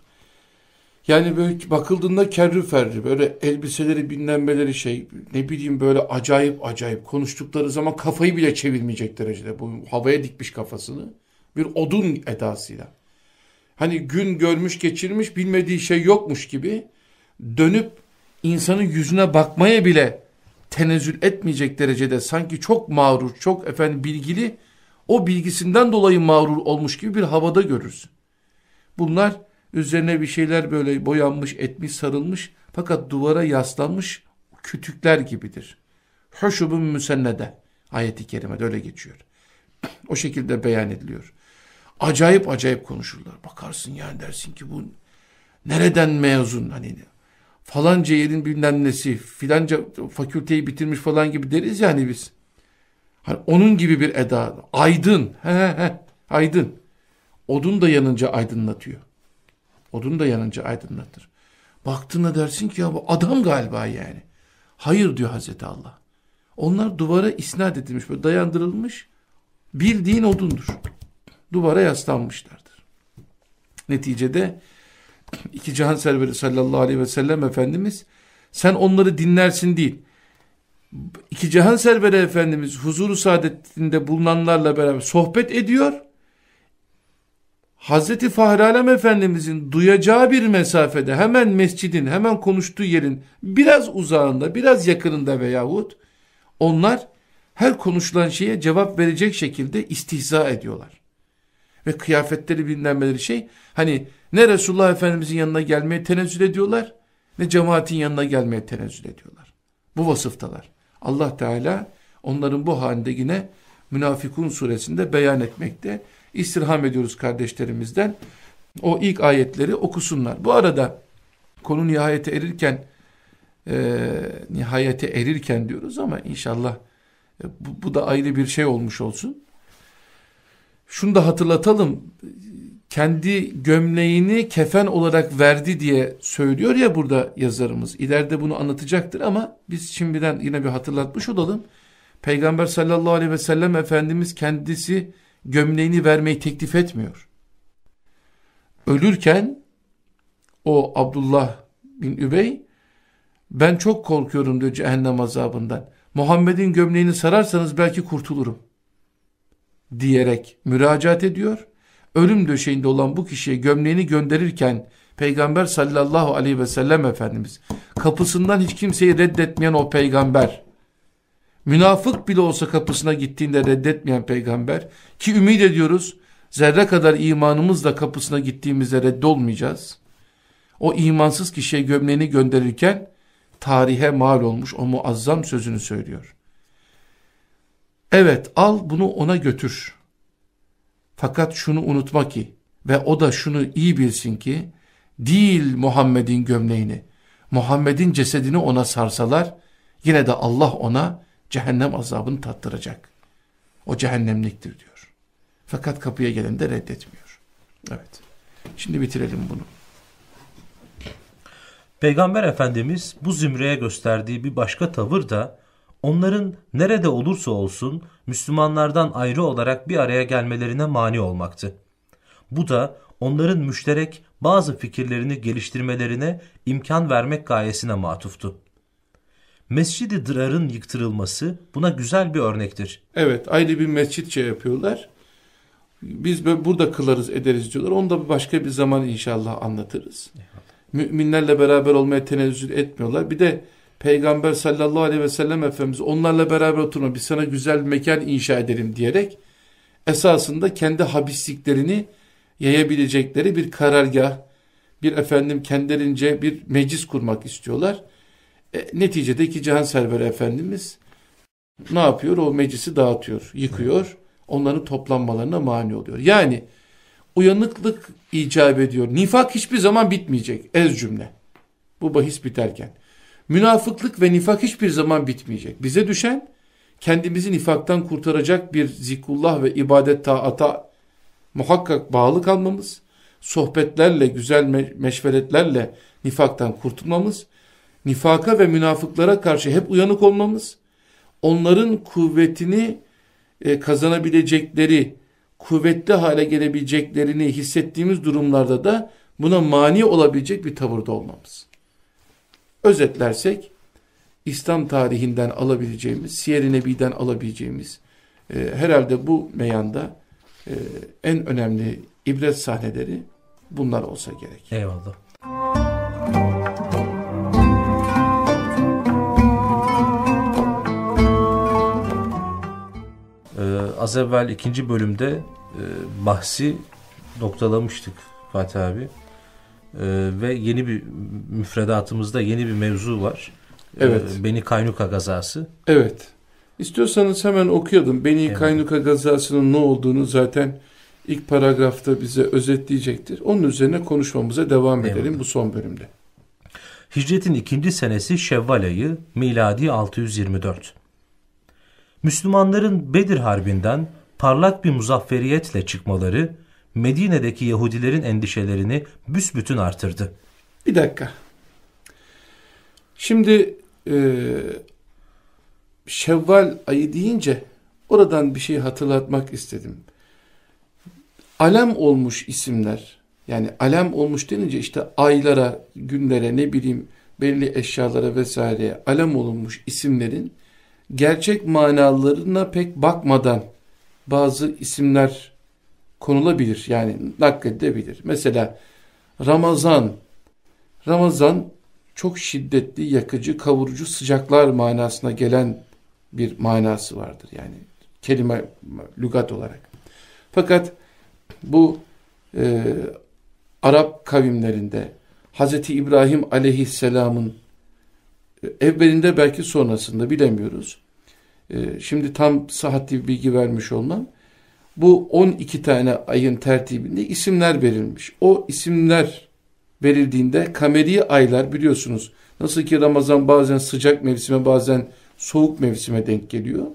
Yani böyle bakıldığında kerrü ferri böyle elbiseleri binlenmeleri şey ne bileyim böyle acayip acayip konuştukları zaman kafayı bile çevirmeyecek derecede bu havaya dikmiş kafasını bir odun edasıyla. Hani gün görmüş geçirmiş bilmediği şey yokmuş gibi dönüp insanın yüzüne bakmaya bile tenezzül etmeyecek derecede sanki çok mağrur, çok efendim bilgili, o bilgisinden dolayı mağrur olmuş gibi bir havada görürsün. Bunlar üzerine bir şeyler böyle boyanmış, etmiş, sarılmış fakat duvara yaslanmış kütükler gibidir. Hoşubun müsennede ayeti kerimede öyle geçiyor. O şekilde beyan ediliyor. Acayip acayip konuşurlar. Bakarsın yani dersin ki bu nereden mezun hani falanca yerin bilmem nesi filanca fakülteyi bitirmiş falan gibi deriz yani biz. Hani onun gibi bir eda. Aydın. He he. Aydın. Odun da yanınca aydınlatıyor. Odun da yanınca aydınlatır. Baktığında dersin ki ya bu adam galiba yani. Hayır diyor Hazreti Allah. Onlar duvara isnat edilmiş, böyle dayandırılmış bildiğin odundur. Duvara yaslanmışlardır. Neticede iki cihan serveri sallallahu aleyhi ve sellem Efendimiz sen onları dinlersin değil. İki cihan serveri Efendimiz huzuru saadetinde bulunanlarla beraber sohbet ediyor. Hazreti Fahri Alem Efendimizin duyacağı bir mesafede hemen mescidin hemen konuştuğu yerin biraz uzağında biraz yakınında veyahut onlar her konuşulan şeye cevap verecek şekilde istihza ediyorlar. Ve kıyafetleri bilinmeleri şey hani ne Resulullah Efendimizin yanına gelmeye tenezzül ediyorlar ne cemaatin yanına gelmeye tenezzül ediyorlar. Bu vasıftalar. Allah Teala onların bu halinde yine Münafikun suresinde beyan etmekte. İstirham ediyoruz kardeşlerimizden. O ilk ayetleri okusunlar. Bu arada konu nihayete erirken e, nihayete erirken diyoruz ama inşallah e, bu, bu da ayrı bir şey olmuş olsun. Şunu da hatırlatalım. Kendi gömleğini kefen olarak verdi diye söylüyor ya burada yazarımız. İleride bunu anlatacaktır ama biz şimdiden yine bir hatırlatmış olalım. Peygamber sallallahu aleyhi ve sellem Efendimiz kendisi gömleğini vermeyi teklif etmiyor. Ölürken o Abdullah bin Übey ben çok korkuyorum diyor cehennem azabından. Muhammed'in gömleğini sararsanız belki kurtulurum. Diyerek müracaat ediyor. Ölüm döşeğinde olan bu kişiye gömleğini gönderirken Peygamber sallallahu aleyhi ve sellem Efendimiz kapısından hiç kimseyi reddetmeyen o peygamber münafık bile olsa kapısına gittiğinde reddetmeyen peygamber ki ümit ediyoruz zerre kadar imanımızla kapısına gittiğimizde reddolmayacağız. O imansız kişiye gömleğini gönderirken tarihe mal olmuş o muazzam sözünü söylüyor. Evet al bunu ona götür. Fakat şunu unutma ki ve o da şunu iyi bilsin ki değil Muhammed'in gömleğini Muhammed'in cesedini ona sarsalar yine de Allah ona cehennem azabını tattıracak. O cehennemliktir diyor. Fakat kapıya gelen de reddetmiyor. Evet. Şimdi bitirelim bunu. Peygamber Efendimiz bu zümreye gösterdiği bir başka tavır da onların nerede olursa olsun Müslümanlardan ayrı olarak bir araya gelmelerine mani olmaktı. Bu da onların müşterek bazı fikirlerini geliştirmelerine imkan vermek gayesine matuftu. Mescid-i Dırar'ın yıktırılması buna güzel bir örnektir. Evet ayrı bir mescitçe yapıyorlar. Biz burada kılarız ederiz diyorlar. Onu da başka bir zaman inşallah anlatırız. Müminlerle beraber olmaya tenezzül etmiyorlar. Bir de Peygamber sallallahu aleyhi ve sellem Efendimiz onlarla beraber oturma biz sana güzel bir mekan inşa edelim diyerek esasında kendi habisliklerini yayabilecekleri bir karargah, bir efendim kendilerince bir meclis kurmak istiyorlar. E, neticede iki cihan serveri Efendimiz ne yapıyor? O meclisi dağıtıyor, yıkıyor. Onların toplanmalarına mani oluyor. Yani uyanıklık icap ediyor. Nifak hiçbir zaman bitmeyecek. Ez cümle. Bu bahis biterken. Münafıklık ve nifak hiçbir zaman bitmeyecek. Bize düşen kendimizi nifaktan kurtaracak bir zikrullah ve ibadet taata muhakkak bağlı kalmamız, sohbetlerle, güzel meşveretlerle nifaktan kurtulmamız, nifaka ve münafıklara karşı hep uyanık olmamız, onların kuvvetini e, kazanabilecekleri, kuvvetli hale gelebileceklerini hissettiğimiz durumlarda da buna mani olabilecek bir tavırda olmamız. Özetlersek, İslam tarihinden alabileceğimiz, Siyer-i Nebi'den alabileceğimiz e, herhalde bu meyanda e, en önemli ibret sahneleri bunlar olsa gerek. Eyvallah. Az evvel ikinci bölümde e, bahsi noktalamıştık Fatih abi. Ee, ve yeni bir müfredatımızda yeni bir mevzu var. Ee, evet. Ee, Beni Kaynuka gazası. Evet. İstiyorsanız hemen okuyalım. Beni evet. Kaynuka gazasının ne olduğunu zaten ilk paragrafta bize özetleyecektir. Onun üzerine konuşmamıza devam edelim evet. bu son bölümde. Hicretin ikinci senesi Şevval ayı miladi 624. Müslümanların Bedir Harbi'nden parlak bir muzafferiyetle çıkmaları Medine'deki Yahudilerin endişelerini büsbütün artırdı. Bir dakika. Şimdi e, Şevval ayı deyince oradan bir şey hatırlatmak istedim. Alem olmuş isimler yani alem olmuş denince işte aylara, günlere ne bileyim belli eşyalara vesaireye alem olunmuş isimlerin gerçek manalarına pek bakmadan bazı isimler konulabilir. Yani nakledilebilir. Mesela Ramazan. Ramazan çok şiddetli, yakıcı, kavurucu sıcaklar manasına gelen bir manası vardır. Yani kelime, lügat olarak. Fakat bu e, Arap kavimlerinde Hz. İbrahim aleyhisselamın evvelinde belki sonrasında bilemiyoruz. E, şimdi tam sıhhatli bilgi vermiş olmam. Bu 12 tane ayın tertibinde isimler verilmiş. O isimler verildiğinde kameri aylar biliyorsunuz. Nasıl ki Ramazan bazen sıcak mevsime bazen soğuk mevsime denk geliyor.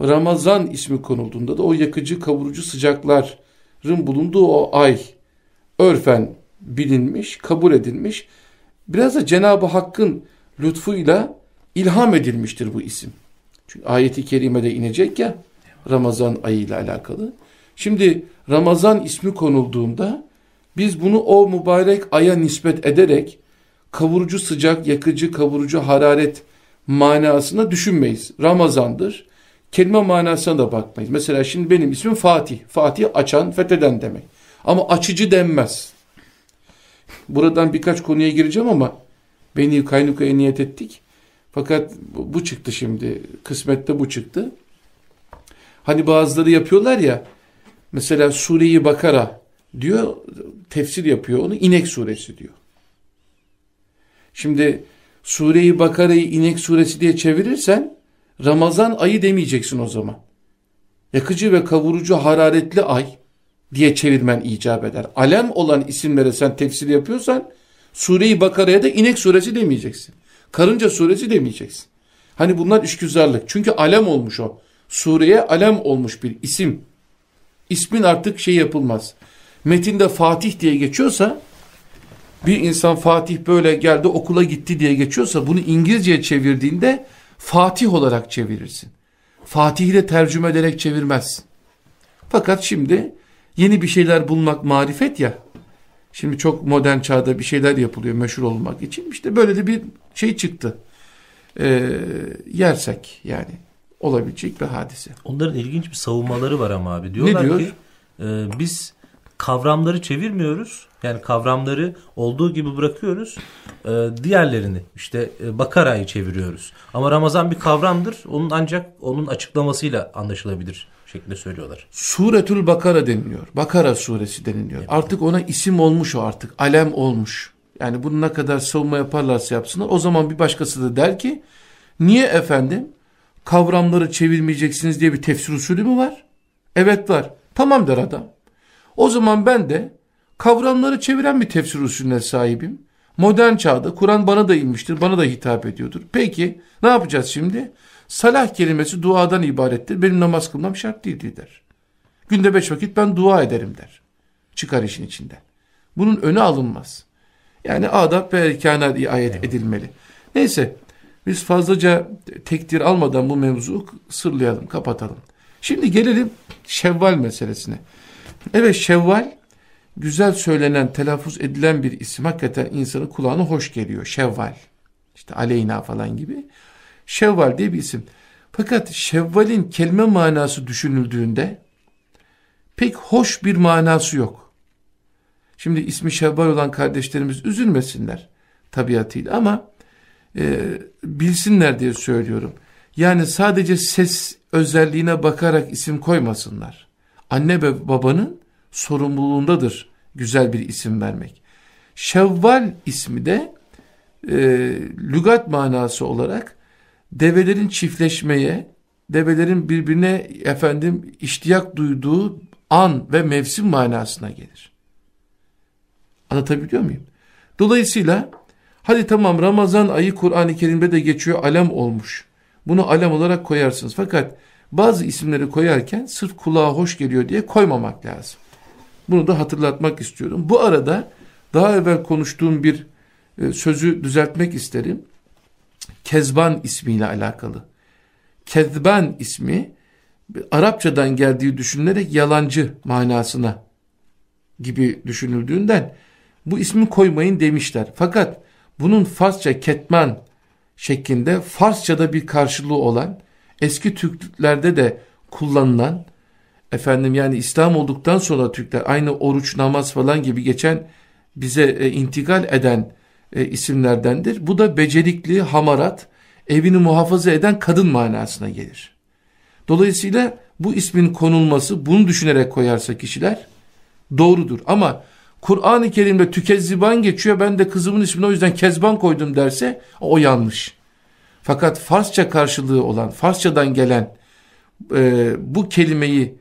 Ramazan ismi konulduğunda da o yakıcı kavurucu sıcakların bulunduğu o ay örfen bilinmiş, kabul edilmiş. Biraz da Cenab-ı Hakk'ın lütfuyla ilham edilmiştir bu isim. Çünkü ayeti kerimede inecek ya Ramazan ayı ile alakalı. Şimdi Ramazan ismi konulduğunda biz bunu o mübarek aya nispet ederek kavurucu sıcak, yakıcı, kavurucu hararet manasına düşünmeyiz. Ramazandır. Kelime manasına da bakmayız. Mesela şimdi benim ismim Fatih. Fatih açan, fetheden demek. Ama açıcı denmez. Buradan birkaç konuya gireceğim ama beni kaynukaya niyet ettik. Fakat bu çıktı şimdi. Kısmette bu çıktı. Hani bazıları yapıyorlar ya. Mesela Sure-i Bakara diyor. Tefsir yapıyor onu. İnek suresi diyor. Şimdi Sure-i Bakara'yı inek suresi diye çevirirsen Ramazan ayı demeyeceksin o zaman. Yakıcı ve kavurucu hararetli ay diye çevirmen icap eder. Alem olan isimlere sen tefsir yapıyorsan Sure-i Bakara'ya da inek suresi demeyeceksin. Karınca suresi demeyeceksin. Hani bunlar işgüzarlık. Çünkü alem olmuş o. Sureye alem olmuş bir isim. İsmin artık şey yapılmaz. Metinde Fatih diye geçiyorsa bir insan Fatih böyle geldi okula gitti diye geçiyorsa bunu İngilizceye çevirdiğinde Fatih olarak çevirirsin. Fatih'i de tercüme ederek çevirmezsin. Fakat şimdi yeni bir şeyler bulmak marifet ya. Şimdi çok modern çağda bir şeyler yapılıyor meşhur olmak için. İşte böyle de bir şey çıktı. Ee, yersek yani olabilecek bir hadise. Onların ilginç bir savunmaları var ama abi. Diyorlar ne diyor? ki e, biz kavramları çevirmiyoruz. Yani kavramları olduğu gibi bırakıyoruz. E, diğerlerini işte e, Bakara'yı çeviriyoruz. Ama Ramazan bir kavramdır. Onun ancak onun açıklamasıyla anlaşılabilir şeklinde söylüyorlar. Suretül Bakara deniliyor. Bakara suresi deniliyor. Evet. Artık ona isim olmuş o artık. Alem olmuş. Yani bunu ne kadar savunma yaparlarsa yapsınlar. O zaman bir başkası da der ki niye efendim kavramları çevirmeyeceksiniz diye bir tefsir usulü mü var? Evet var. Tamam der adam. O zaman ben de kavramları çeviren bir tefsir usulüne sahibim. Modern çağda Kur'an bana da inmiştir, bana da hitap ediyordur. Peki ne yapacağız şimdi? Salah kelimesi duadan ibarettir. Benim namaz kılmam şart değildir der. Günde beş vakit ben dua ederim der. Çıkar işin içinden. Bunun önü alınmaz. Yani adab ve erkana riayet evet. edilmeli. Neyse biz fazlaca tekdir almadan bu mevzuyu sırlayalım, kapatalım. Şimdi gelelim Şevval meselesine. Evet Şevval güzel söylenen, telaffuz edilen bir isim. Hakikaten insanın kulağına hoş geliyor. Şevval. İşte Aleyna falan gibi. Şevval diye bir isim. Fakat Şevval'in kelime manası düşünüldüğünde pek hoş bir manası yok. Şimdi ismi Şevval olan kardeşlerimiz üzülmesinler tabiatıyla ama e, bilsinler diye söylüyorum. Yani sadece ses özelliğine bakarak isim koymasınlar. Anne ve babanın sorumluluğundadır güzel bir isim vermek. Şevval ismi de e, lügat manası olarak develerin çiftleşmeye, develerin birbirine efendim iştiyak duyduğu an ve mevsim manasına gelir. Anlatabiliyor muyum? Dolayısıyla hadi tamam Ramazan ayı Kur'an-ı Kerim'de de geçiyor alem olmuş. Bunu alem olarak koyarsınız. Fakat bazı isimleri koyarken sırf kulağa hoş geliyor diye koymamak lazım. Bunu da hatırlatmak istiyorum. Bu arada daha evvel konuştuğum bir e, sözü düzeltmek isterim. Kezban ismiyle alakalı. Kezban ismi Arapçadan geldiği düşünülerek yalancı manasına gibi düşünüldüğünden bu ismi koymayın demişler. Fakat bunun Farsça ketman şeklinde Farsçada bir karşılığı olan eski Türklerde de kullanılan efendim yani İslam olduktan sonra Türkler aynı oruç namaz falan gibi geçen bize e, intikal eden e, isimlerdendir. Bu da becerikli, hamarat, evini muhafaza eden kadın manasına gelir. Dolayısıyla bu ismin konulması bunu düşünerek koyarsa kişiler doğrudur. Ama Kur'an-ı Kerim'de tükezziban geçiyor ben de kızımın ismini o yüzden kezban koydum derse o yanlış. Fakat Farsça karşılığı olan Farsçadan gelen e, bu kelimeyi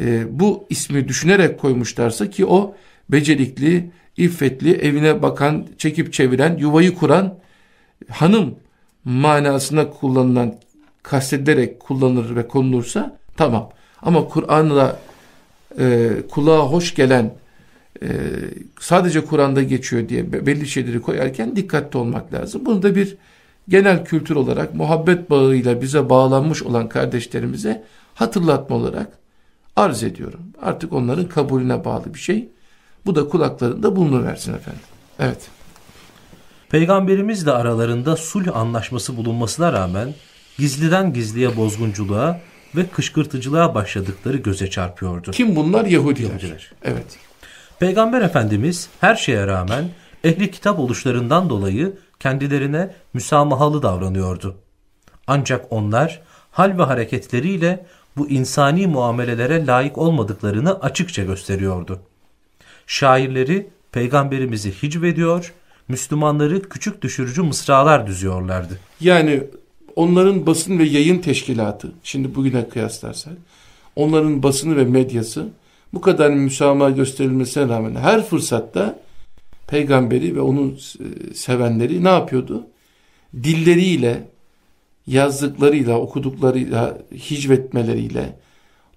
e, bu ismi düşünerek koymuşlarsa ki o becerikli, iffetli, evine bakan, çekip çeviren, yuvayı kuran hanım manasına kullanılan, kastedilerek kullanılır ve konulursa tamam. Ama Kur'an'la e, kulağa hoş gelen e, sadece Kur'an'da geçiyor diye belli şeyleri koyarken dikkatli olmak lazım. Bunu da bir genel kültür olarak muhabbet bağıyla bize bağlanmış olan kardeşlerimize hatırlatma olarak arz ediyorum. Artık onların kabulüne bağlı bir şey. Bu da kulaklarında bulunuversin efendim. Evet. Peygamberimizle aralarında sulh anlaşması bulunmasına rağmen gizliden gizliye bozgunculuğa ve kışkırtıcılığa başladıkları göze çarpıyordu. Kim bunlar? Yahudiler. Yahudiler. Evet. Peygamber Efendimiz her şeye rağmen ehli kitap oluşlarından dolayı kendilerine müsamahalı davranıyordu. Ancak onlar hal ve hareketleriyle bu insani muamelelere layık olmadıklarını açıkça gösteriyordu. Şairleri peygamberimizi hicvediyor, Müslümanları küçük düşürücü mısralar düzüyorlardı. Yani onların basın ve yayın teşkilatı, şimdi bugüne kıyaslarsak, onların basını ve medyası bu kadar müsamaha gösterilmesine rağmen her fırsatta peygamberi ve onun e, sevenleri ne yapıyordu? Dilleriyle, yazdıklarıyla, okuduklarıyla, hicvetmeleriyle,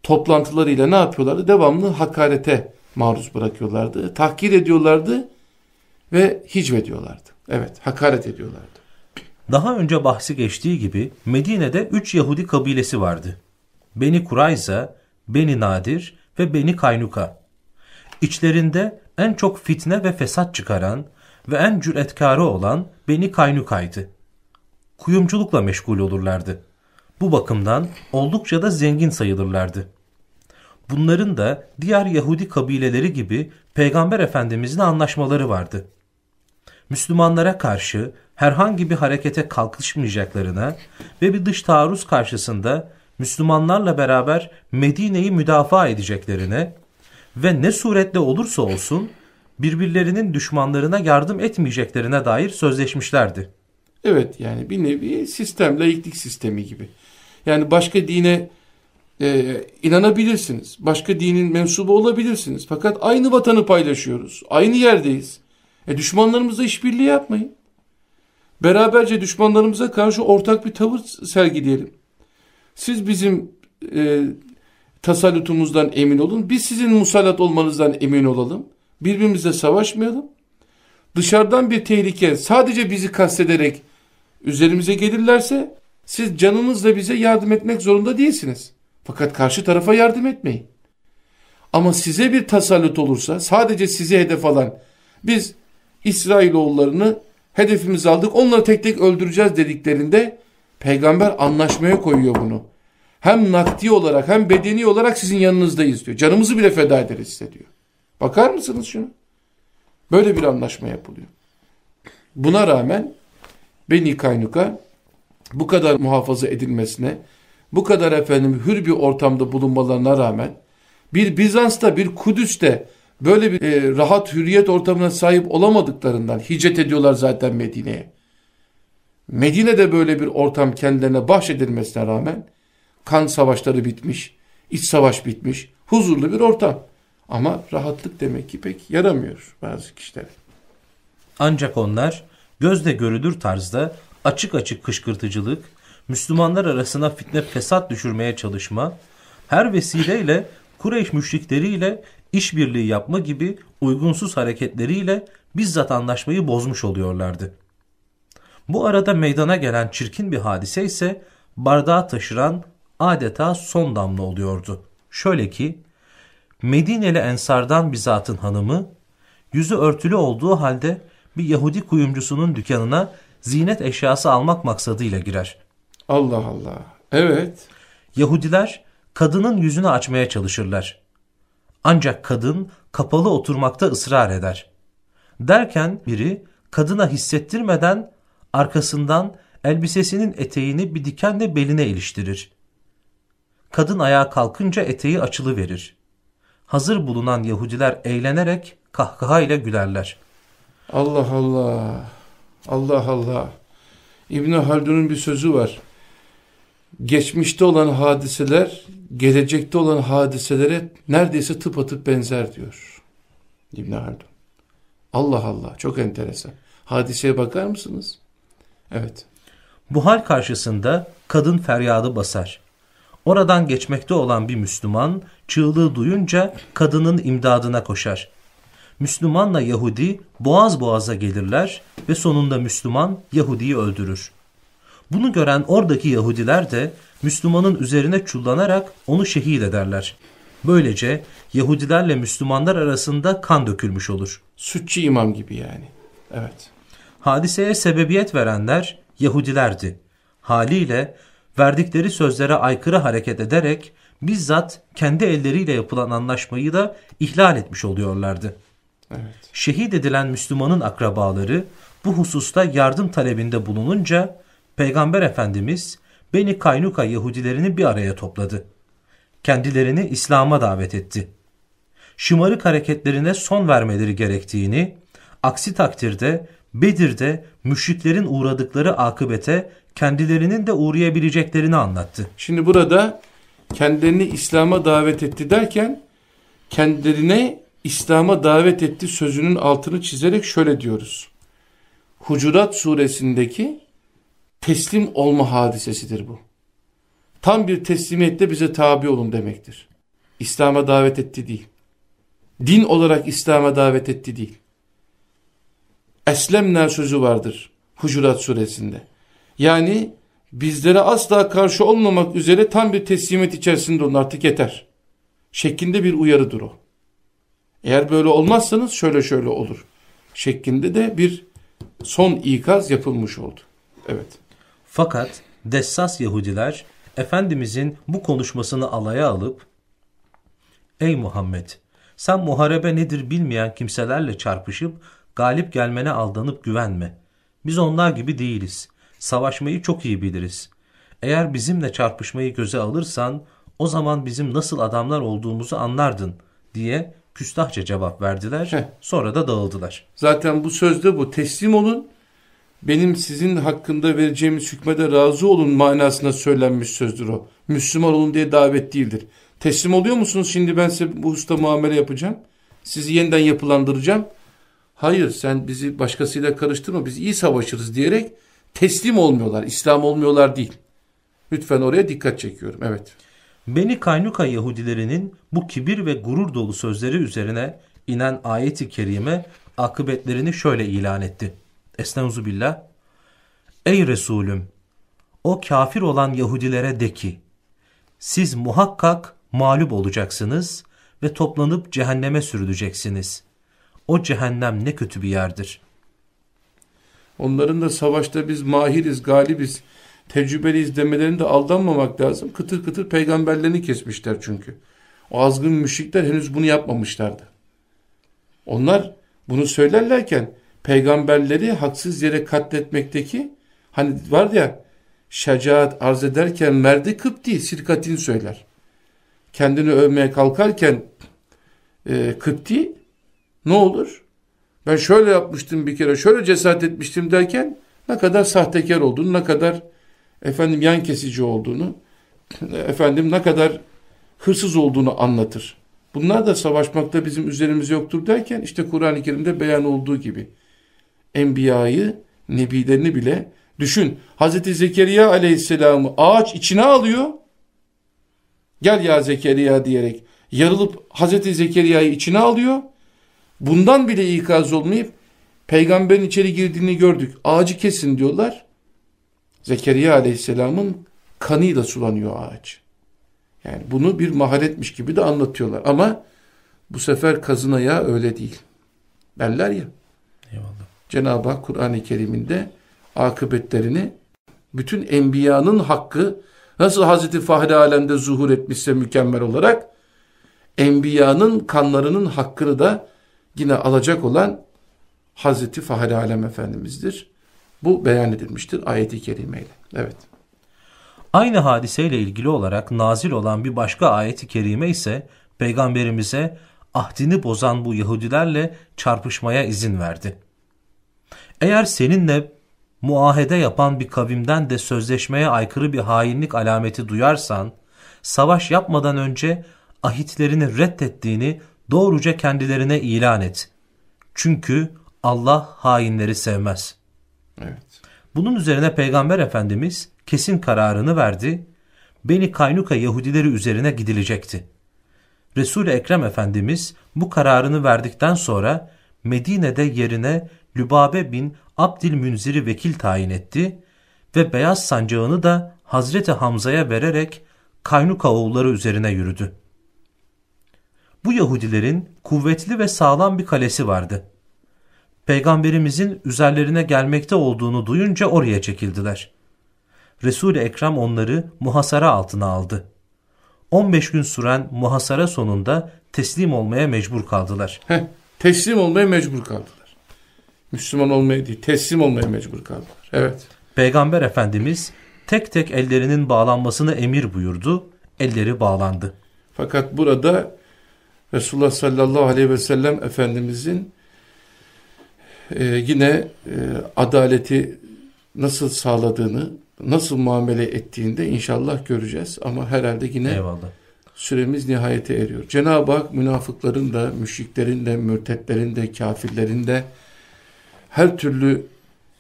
toplantılarıyla ne yapıyorlardı? Devamlı hakarete maruz bırakıyorlardı. Tahkir ediyorlardı ve hicvediyorlardı. Evet, hakaret ediyorlardı. Daha önce bahsi geçtiği gibi Medine'de üç Yahudi kabilesi vardı. Beni Kurayza, Beni Nadir ve Beni Kaynuka. İçlerinde en çok fitne ve fesat çıkaran ve en cüretkarı olan Beni Kaynuka'ydı. Kuyumculukla meşgul olurlardı. Bu bakımdan oldukça da zengin sayılırlardı. Bunların da diğer Yahudi kabileleri gibi Peygamber Efendimizle anlaşmaları vardı. Müslümanlara karşı herhangi bir harekete kalkışmayacaklarına ve bir dış taarruz karşısında Müslümanlarla beraber Medine'yi müdafaa edeceklerine ve ne suretle olursa olsun birbirlerinin düşmanlarına yardım etmeyeceklerine dair sözleşmişlerdi. Evet yani bir nevi sistem, laiklik sistemi gibi. Yani başka dine e, inanabilirsiniz. Başka dinin mensubu olabilirsiniz. Fakat aynı vatanı paylaşıyoruz. Aynı yerdeyiz. E düşmanlarımızla işbirliği yapmayın. Beraberce düşmanlarımıza karşı ortak bir tavır sergileyelim. Siz bizim e, tasallutumuzdan emin olun. Biz sizin musallat olmanızdan emin olalım. Birbirimizle savaşmayalım. Dışarıdan bir tehlike sadece bizi kastederek üzerimize gelirlerse siz canınızla bize yardım etmek zorunda değilsiniz. Fakat karşı tarafa yardım etmeyin. Ama size bir tasallut olursa sadece sizi hedef alan biz İsrailoğullarını hedefimiz aldık onları tek tek öldüreceğiz dediklerinde peygamber anlaşmaya koyuyor bunu. Hem nakdi olarak hem bedeni olarak sizin yanınızdayız diyor. Canımızı bile feda ederiz diyor. Bakar mısınız şunu? Böyle bir anlaşma yapılıyor. Buna rağmen Beni Kaynuka bu kadar muhafaza edilmesine, bu kadar efendim hür bir ortamda bulunmalarına rağmen bir Bizans'ta bir Kudüs'te böyle bir e, rahat hürriyet ortamına sahip olamadıklarından hicret ediyorlar zaten Medine'ye. Medine'de böyle bir ortam kendilerine bahşedilmesine rağmen kan savaşları bitmiş, iç savaş bitmiş, huzurlu bir ortam. Ama rahatlık demek ki pek yaramıyor bazı kişilere. Ancak onlar gözle görülür tarzda açık açık kışkırtıcılık, Müslümanlar arasına fitne fesat düşürmeye çalışma, her vesileyle Kureyş müşrikleriyle işbirliği yapma gibi uygunsuz hareketleriyle bizzat anlaşmayı bozmuş oluyorlardı. Bu arada meydana gelen çirkin bir hadise ise bardağı taşıran adeta son damla oluyordu. Şöyle ki Medineli Ensardan bir zatın hanımı yüzü örtülü olduğu halde bir Yahudi kuyumcusunun dükkanına zinet eşyası almak maksadıyla girer. Allah Allah. Evet. Yahudiler kadının yüzünü açmaya çalışırlar. Ancak kadın kapalı oturmakta ısrar eder. Derken biri kadına hissettirmeden arkasından elbisesinin eteğini bir dikenle beline iliştirir. Kadın ayağa kalkınca eteği açılı verir. Hazır bulunan Yahudiler eğlenerek kahkahayla gülerler. Allah Allah. Allah Allah. İbn Haldun'un bir sözü var. Geçmişte olan hadiseler gelecekte olan hadiselere neredeyse tıpatıp benzer diyor. İbn Haldun. Allah Allah çok enteresan. Hadiseye bakar mısınız? Evet. Bu hal karşısında kadın feryadı basar. Oradan geçmekte olan bir Müslüman çığlığı duyunca kadının imdadına koşar. Müslümanla Yahudi boğaz boğaza gelirler ve sonunda Müslüman Yahudi'yi öldürür. Bunu gören oradaki Yahudiler de Müslümanın üzerine çullanarak onu şehit ederler. Böylece Yahudilerle Müslümanlar arasında kan dökülmüş olur. Sütçü imam gibi yani. Evet. Hadiseye sebebiyet verenler Yahudilerdi. Haliyle verdikleri sözlere aykırı hareket ederek bizzat kendi elleriyle yapılan anlaşmayı da ihlal etmiş oluyorlardı. Evet. Şehit edilen Müslümanın akrabaları bu hususta yardım talebinde bulununca Peygamber Efendimiz Beni Kaynuka Yahudilerini bir araya topladı. Kendilerini İslam'a davet etti. Şımarık hareketlerine son vermeleri gerektiğini, aksi takdirde Bedir'de müşriklerin uğradıkları akıbete kendilerinin de uğrayabileceklerini anlattı. Şimdi burada kendilerini İslam'a davet etti derken kendilerine İslam'a davet etti sözünün altını çizerek şöyle diyoruz. Hucurat suresindeki teslim olma hadisesidir bu. Tam bir teslimiyette bize tabi olun demektir. İslam'a davet etti değil. Din olarak İslam'a davet etti değil. Eslemna sözü vardır Hucurat suresinde. Yani bizlere asla karşı olmamak üzere tam bir teslimiyet içerisinde olun artık yeter. Şeklinde bir uyarıdır o. Eğer böyle olmazsanız şöyle şöyle olur. Şeklinde de bir son ikaz yapılmış oldu. Evet. Fakat Dessas Yahudiler Efendimizin bu konuşmasını alaya alıp Ey Muhammed sen muharebe nedir bilmeyen kimselerle çarpışıp galip gelmene aldanıp güvenme. Biz onlar gibi değiliz. Savaşmayı çok iyi biliriz. Eğer bizimle çarpışmayı göze alırsan o zaman bizim nasıl adamlar olduğumuzu anlardın diye küstahça cevap verdiler. Heh. Sonra da dağıldılar. Zaten bu sözde bu teslim olun. Benim sizin hakkında vereceğimiz hükmede razı olun manasına söylenmiş sözdür o. Müslüman olun diye davet değildir. Teslim oluyor musunuz? Şimdi ben size bu usta muamele yapacağım. Sizi yeniden yapılandıracağım. Hayır sen bizi başkasıyla karıştırma biz iyi savaşırız diyerek teslim olmuyorlar. İslam olmuyorlar değil. Lütfen oraya dikkat çekiyorum. Evet. Beni Kaynuka Yahudilerinin bu kibir ve gurur dolu sözleri üzerine inen ayeti kerime akıbetlerini şöyle ilan etti. Estaizu billah. Ey Resulüm! O kafir olan Yahudilere de ki, siz muhakkak mağlup olacaksınız ve toplanıp cehenneme sürüleceksiniz. O cehennem ne kötü bir yerdir. Onların da savaşta biz mahiriz, galibiz, tecrübeliyiz demelerinde aldanmamak lazım. Kıtır kıtır peygamberlerini kesmişler çünkü. O azgın müşrikler henüz bunu yapmamışlardı. Onlar bunu söylerlerken peygamberleri haksız yere katletmekteki hani var ya şecaat arz ederken merdi Kıpti sirkatin söyler. Kendini övmeye kalkarken e, Kıpti ne olur? Ben şöyle yapmıştım bir kere, şöyle cesaret etmiştim derken ne kadar sahtekar olduğunu, ne kadar efendim yan kesici olduğunu, efendim ne kadar hırsız olduğunu anlatır. Bunlar da savaşmakta bizim üzerimiz yoktur derken işte Kur'an-ı Kerim'de beyan olduğu gibi enbiyayı, nebilerini bile düşün. Hazreti Zekeriya aleyhisselamı ağaç içine alıyor. Gel ya Zekeriya diyerek yarılıp Hazreti Zekeriya'yı içine alıyor. Bundan bile ikaz olmayıp Peygamberin içeri girdiğini gördük. Ağacı kesin diyorlar. Zekeriya aleyhisselamın kanıyla sulanıyor ağaç. Yani bunu bir maharetmiş gibi de anlatıyorlar. Ama bu sefer kazına ya öyle değil. Derler ya. Eyvallah. Cenab-ı Hak Kur'an-ı Kerim'inde akıbetlerini bütün enbiyanın hakkı nasıl Hazreti Fahri Alem'de zuhur etmişse mükemmel olarak enbiyanın kanlarının hakkını da yine alacak olan Hazreti Fahri Alem Efendimiz'dir. Bu beyan edilmiştir ayeti kerimeyle. Evet. Aynı hadiseyle ilgili olarak nazil olan bir başka ayeti kerime ise peygamberimize ahdini bozan bu Yahudilerle çarpışmaya izin verdi. Eğer seninle muahede yapan bir kavimden de sözleşmeye aykırı bir hainlik alameti duyarsan, savaş yapmadan önce ahitlerini reddettiğini doğruca kendilerine ilan et. Çünkü Allah hainleri sevmez. Evet. Bunun üzerine Peygamber Efendimiz kesin kararını verdi. Beni Kaynuka Yahudileri üzerine gidilecekti. Resul-i Ekrem Efendimiz bu kararını verdikten sonra Medine'de yerine Lübabe bin Abdülmünzir'i vekil tayin etti ve beyaz sancağını da Hazreti Hamza'ya vererek Kaynuka oğulları üzerine yürüdü. Bu Yahudilerin kuvvetli ve sağlam bir kalesi vardı. Peygamberimizin üzerlerine gelmekte olduğunu duyunca oraya çekildiler. Resul-i Ekrem onları muhasara altına aldı. 15 gün süren muhasara sonunda teslim olmaya mecbur kaldılar. Heh, teslim olmaya mecbur kaldılar. Müslüman olmaya değil, teslim olmaya mecbur kaldılar. Evet. Peygamber Efendimiz tek tek ellerinin bağlanmasını emir buyurdu. Elleri bağlandı. Fakat burada Resulullah sallallahu aleyhi ve sellem Efendimizin e, yine e, adaleti nasıl sağladığını, nasıl muamele ettiğinde inşallah göreceğiz. Ama herhalde yine Eyvallah. süremiz nihayete eriyor. Cenab-ı Hak münafıkların da, müşriklerin de, mürtetlerin de, kafirlerin de her türlü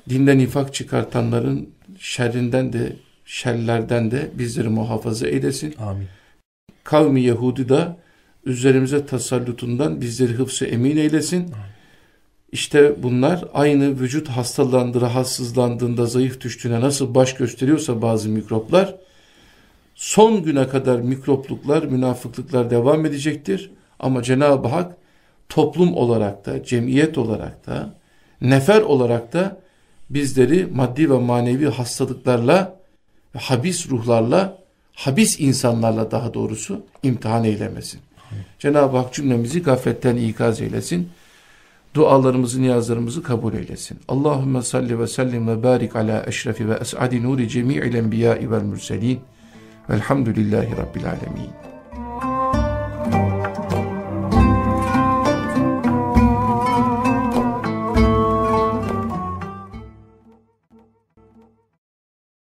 dinden nifak çıkartanların şerrinden de, şerlerden de bizleri muhafaza eylesin. Amin. Kavmi Yahudi da üzerimize tasallutundan bizleri hıfsı emin eylesin. Amin. İşte bunlar aynı vücut hastalandı, rahatsızlandığında, zayıf düştüğüne nasıl baş gösteriyorsa bazı mikroplar, son güne kadar mikropluklar, münafıklıklar devam edecektir. Ama Cenab-ı Hak toplum olarak da, cemiyet olarak da, nefer olarak da bizleri maddi ve manevi hastalıklarla, habis ruhlarla, habis insanlarla daha doğrusu imtihan eylemesin. Cenab-ı Hak cümlemizi gafletten ikaz eylesin dualarımızı, niyazlarımızı kabul eylesin. Allahümme salli ve sellim ve barik ala eşrefi ve es'adi nuri cemi'il enbiya'i vel mürselin. Velhamdülillahi Rabbil alemin.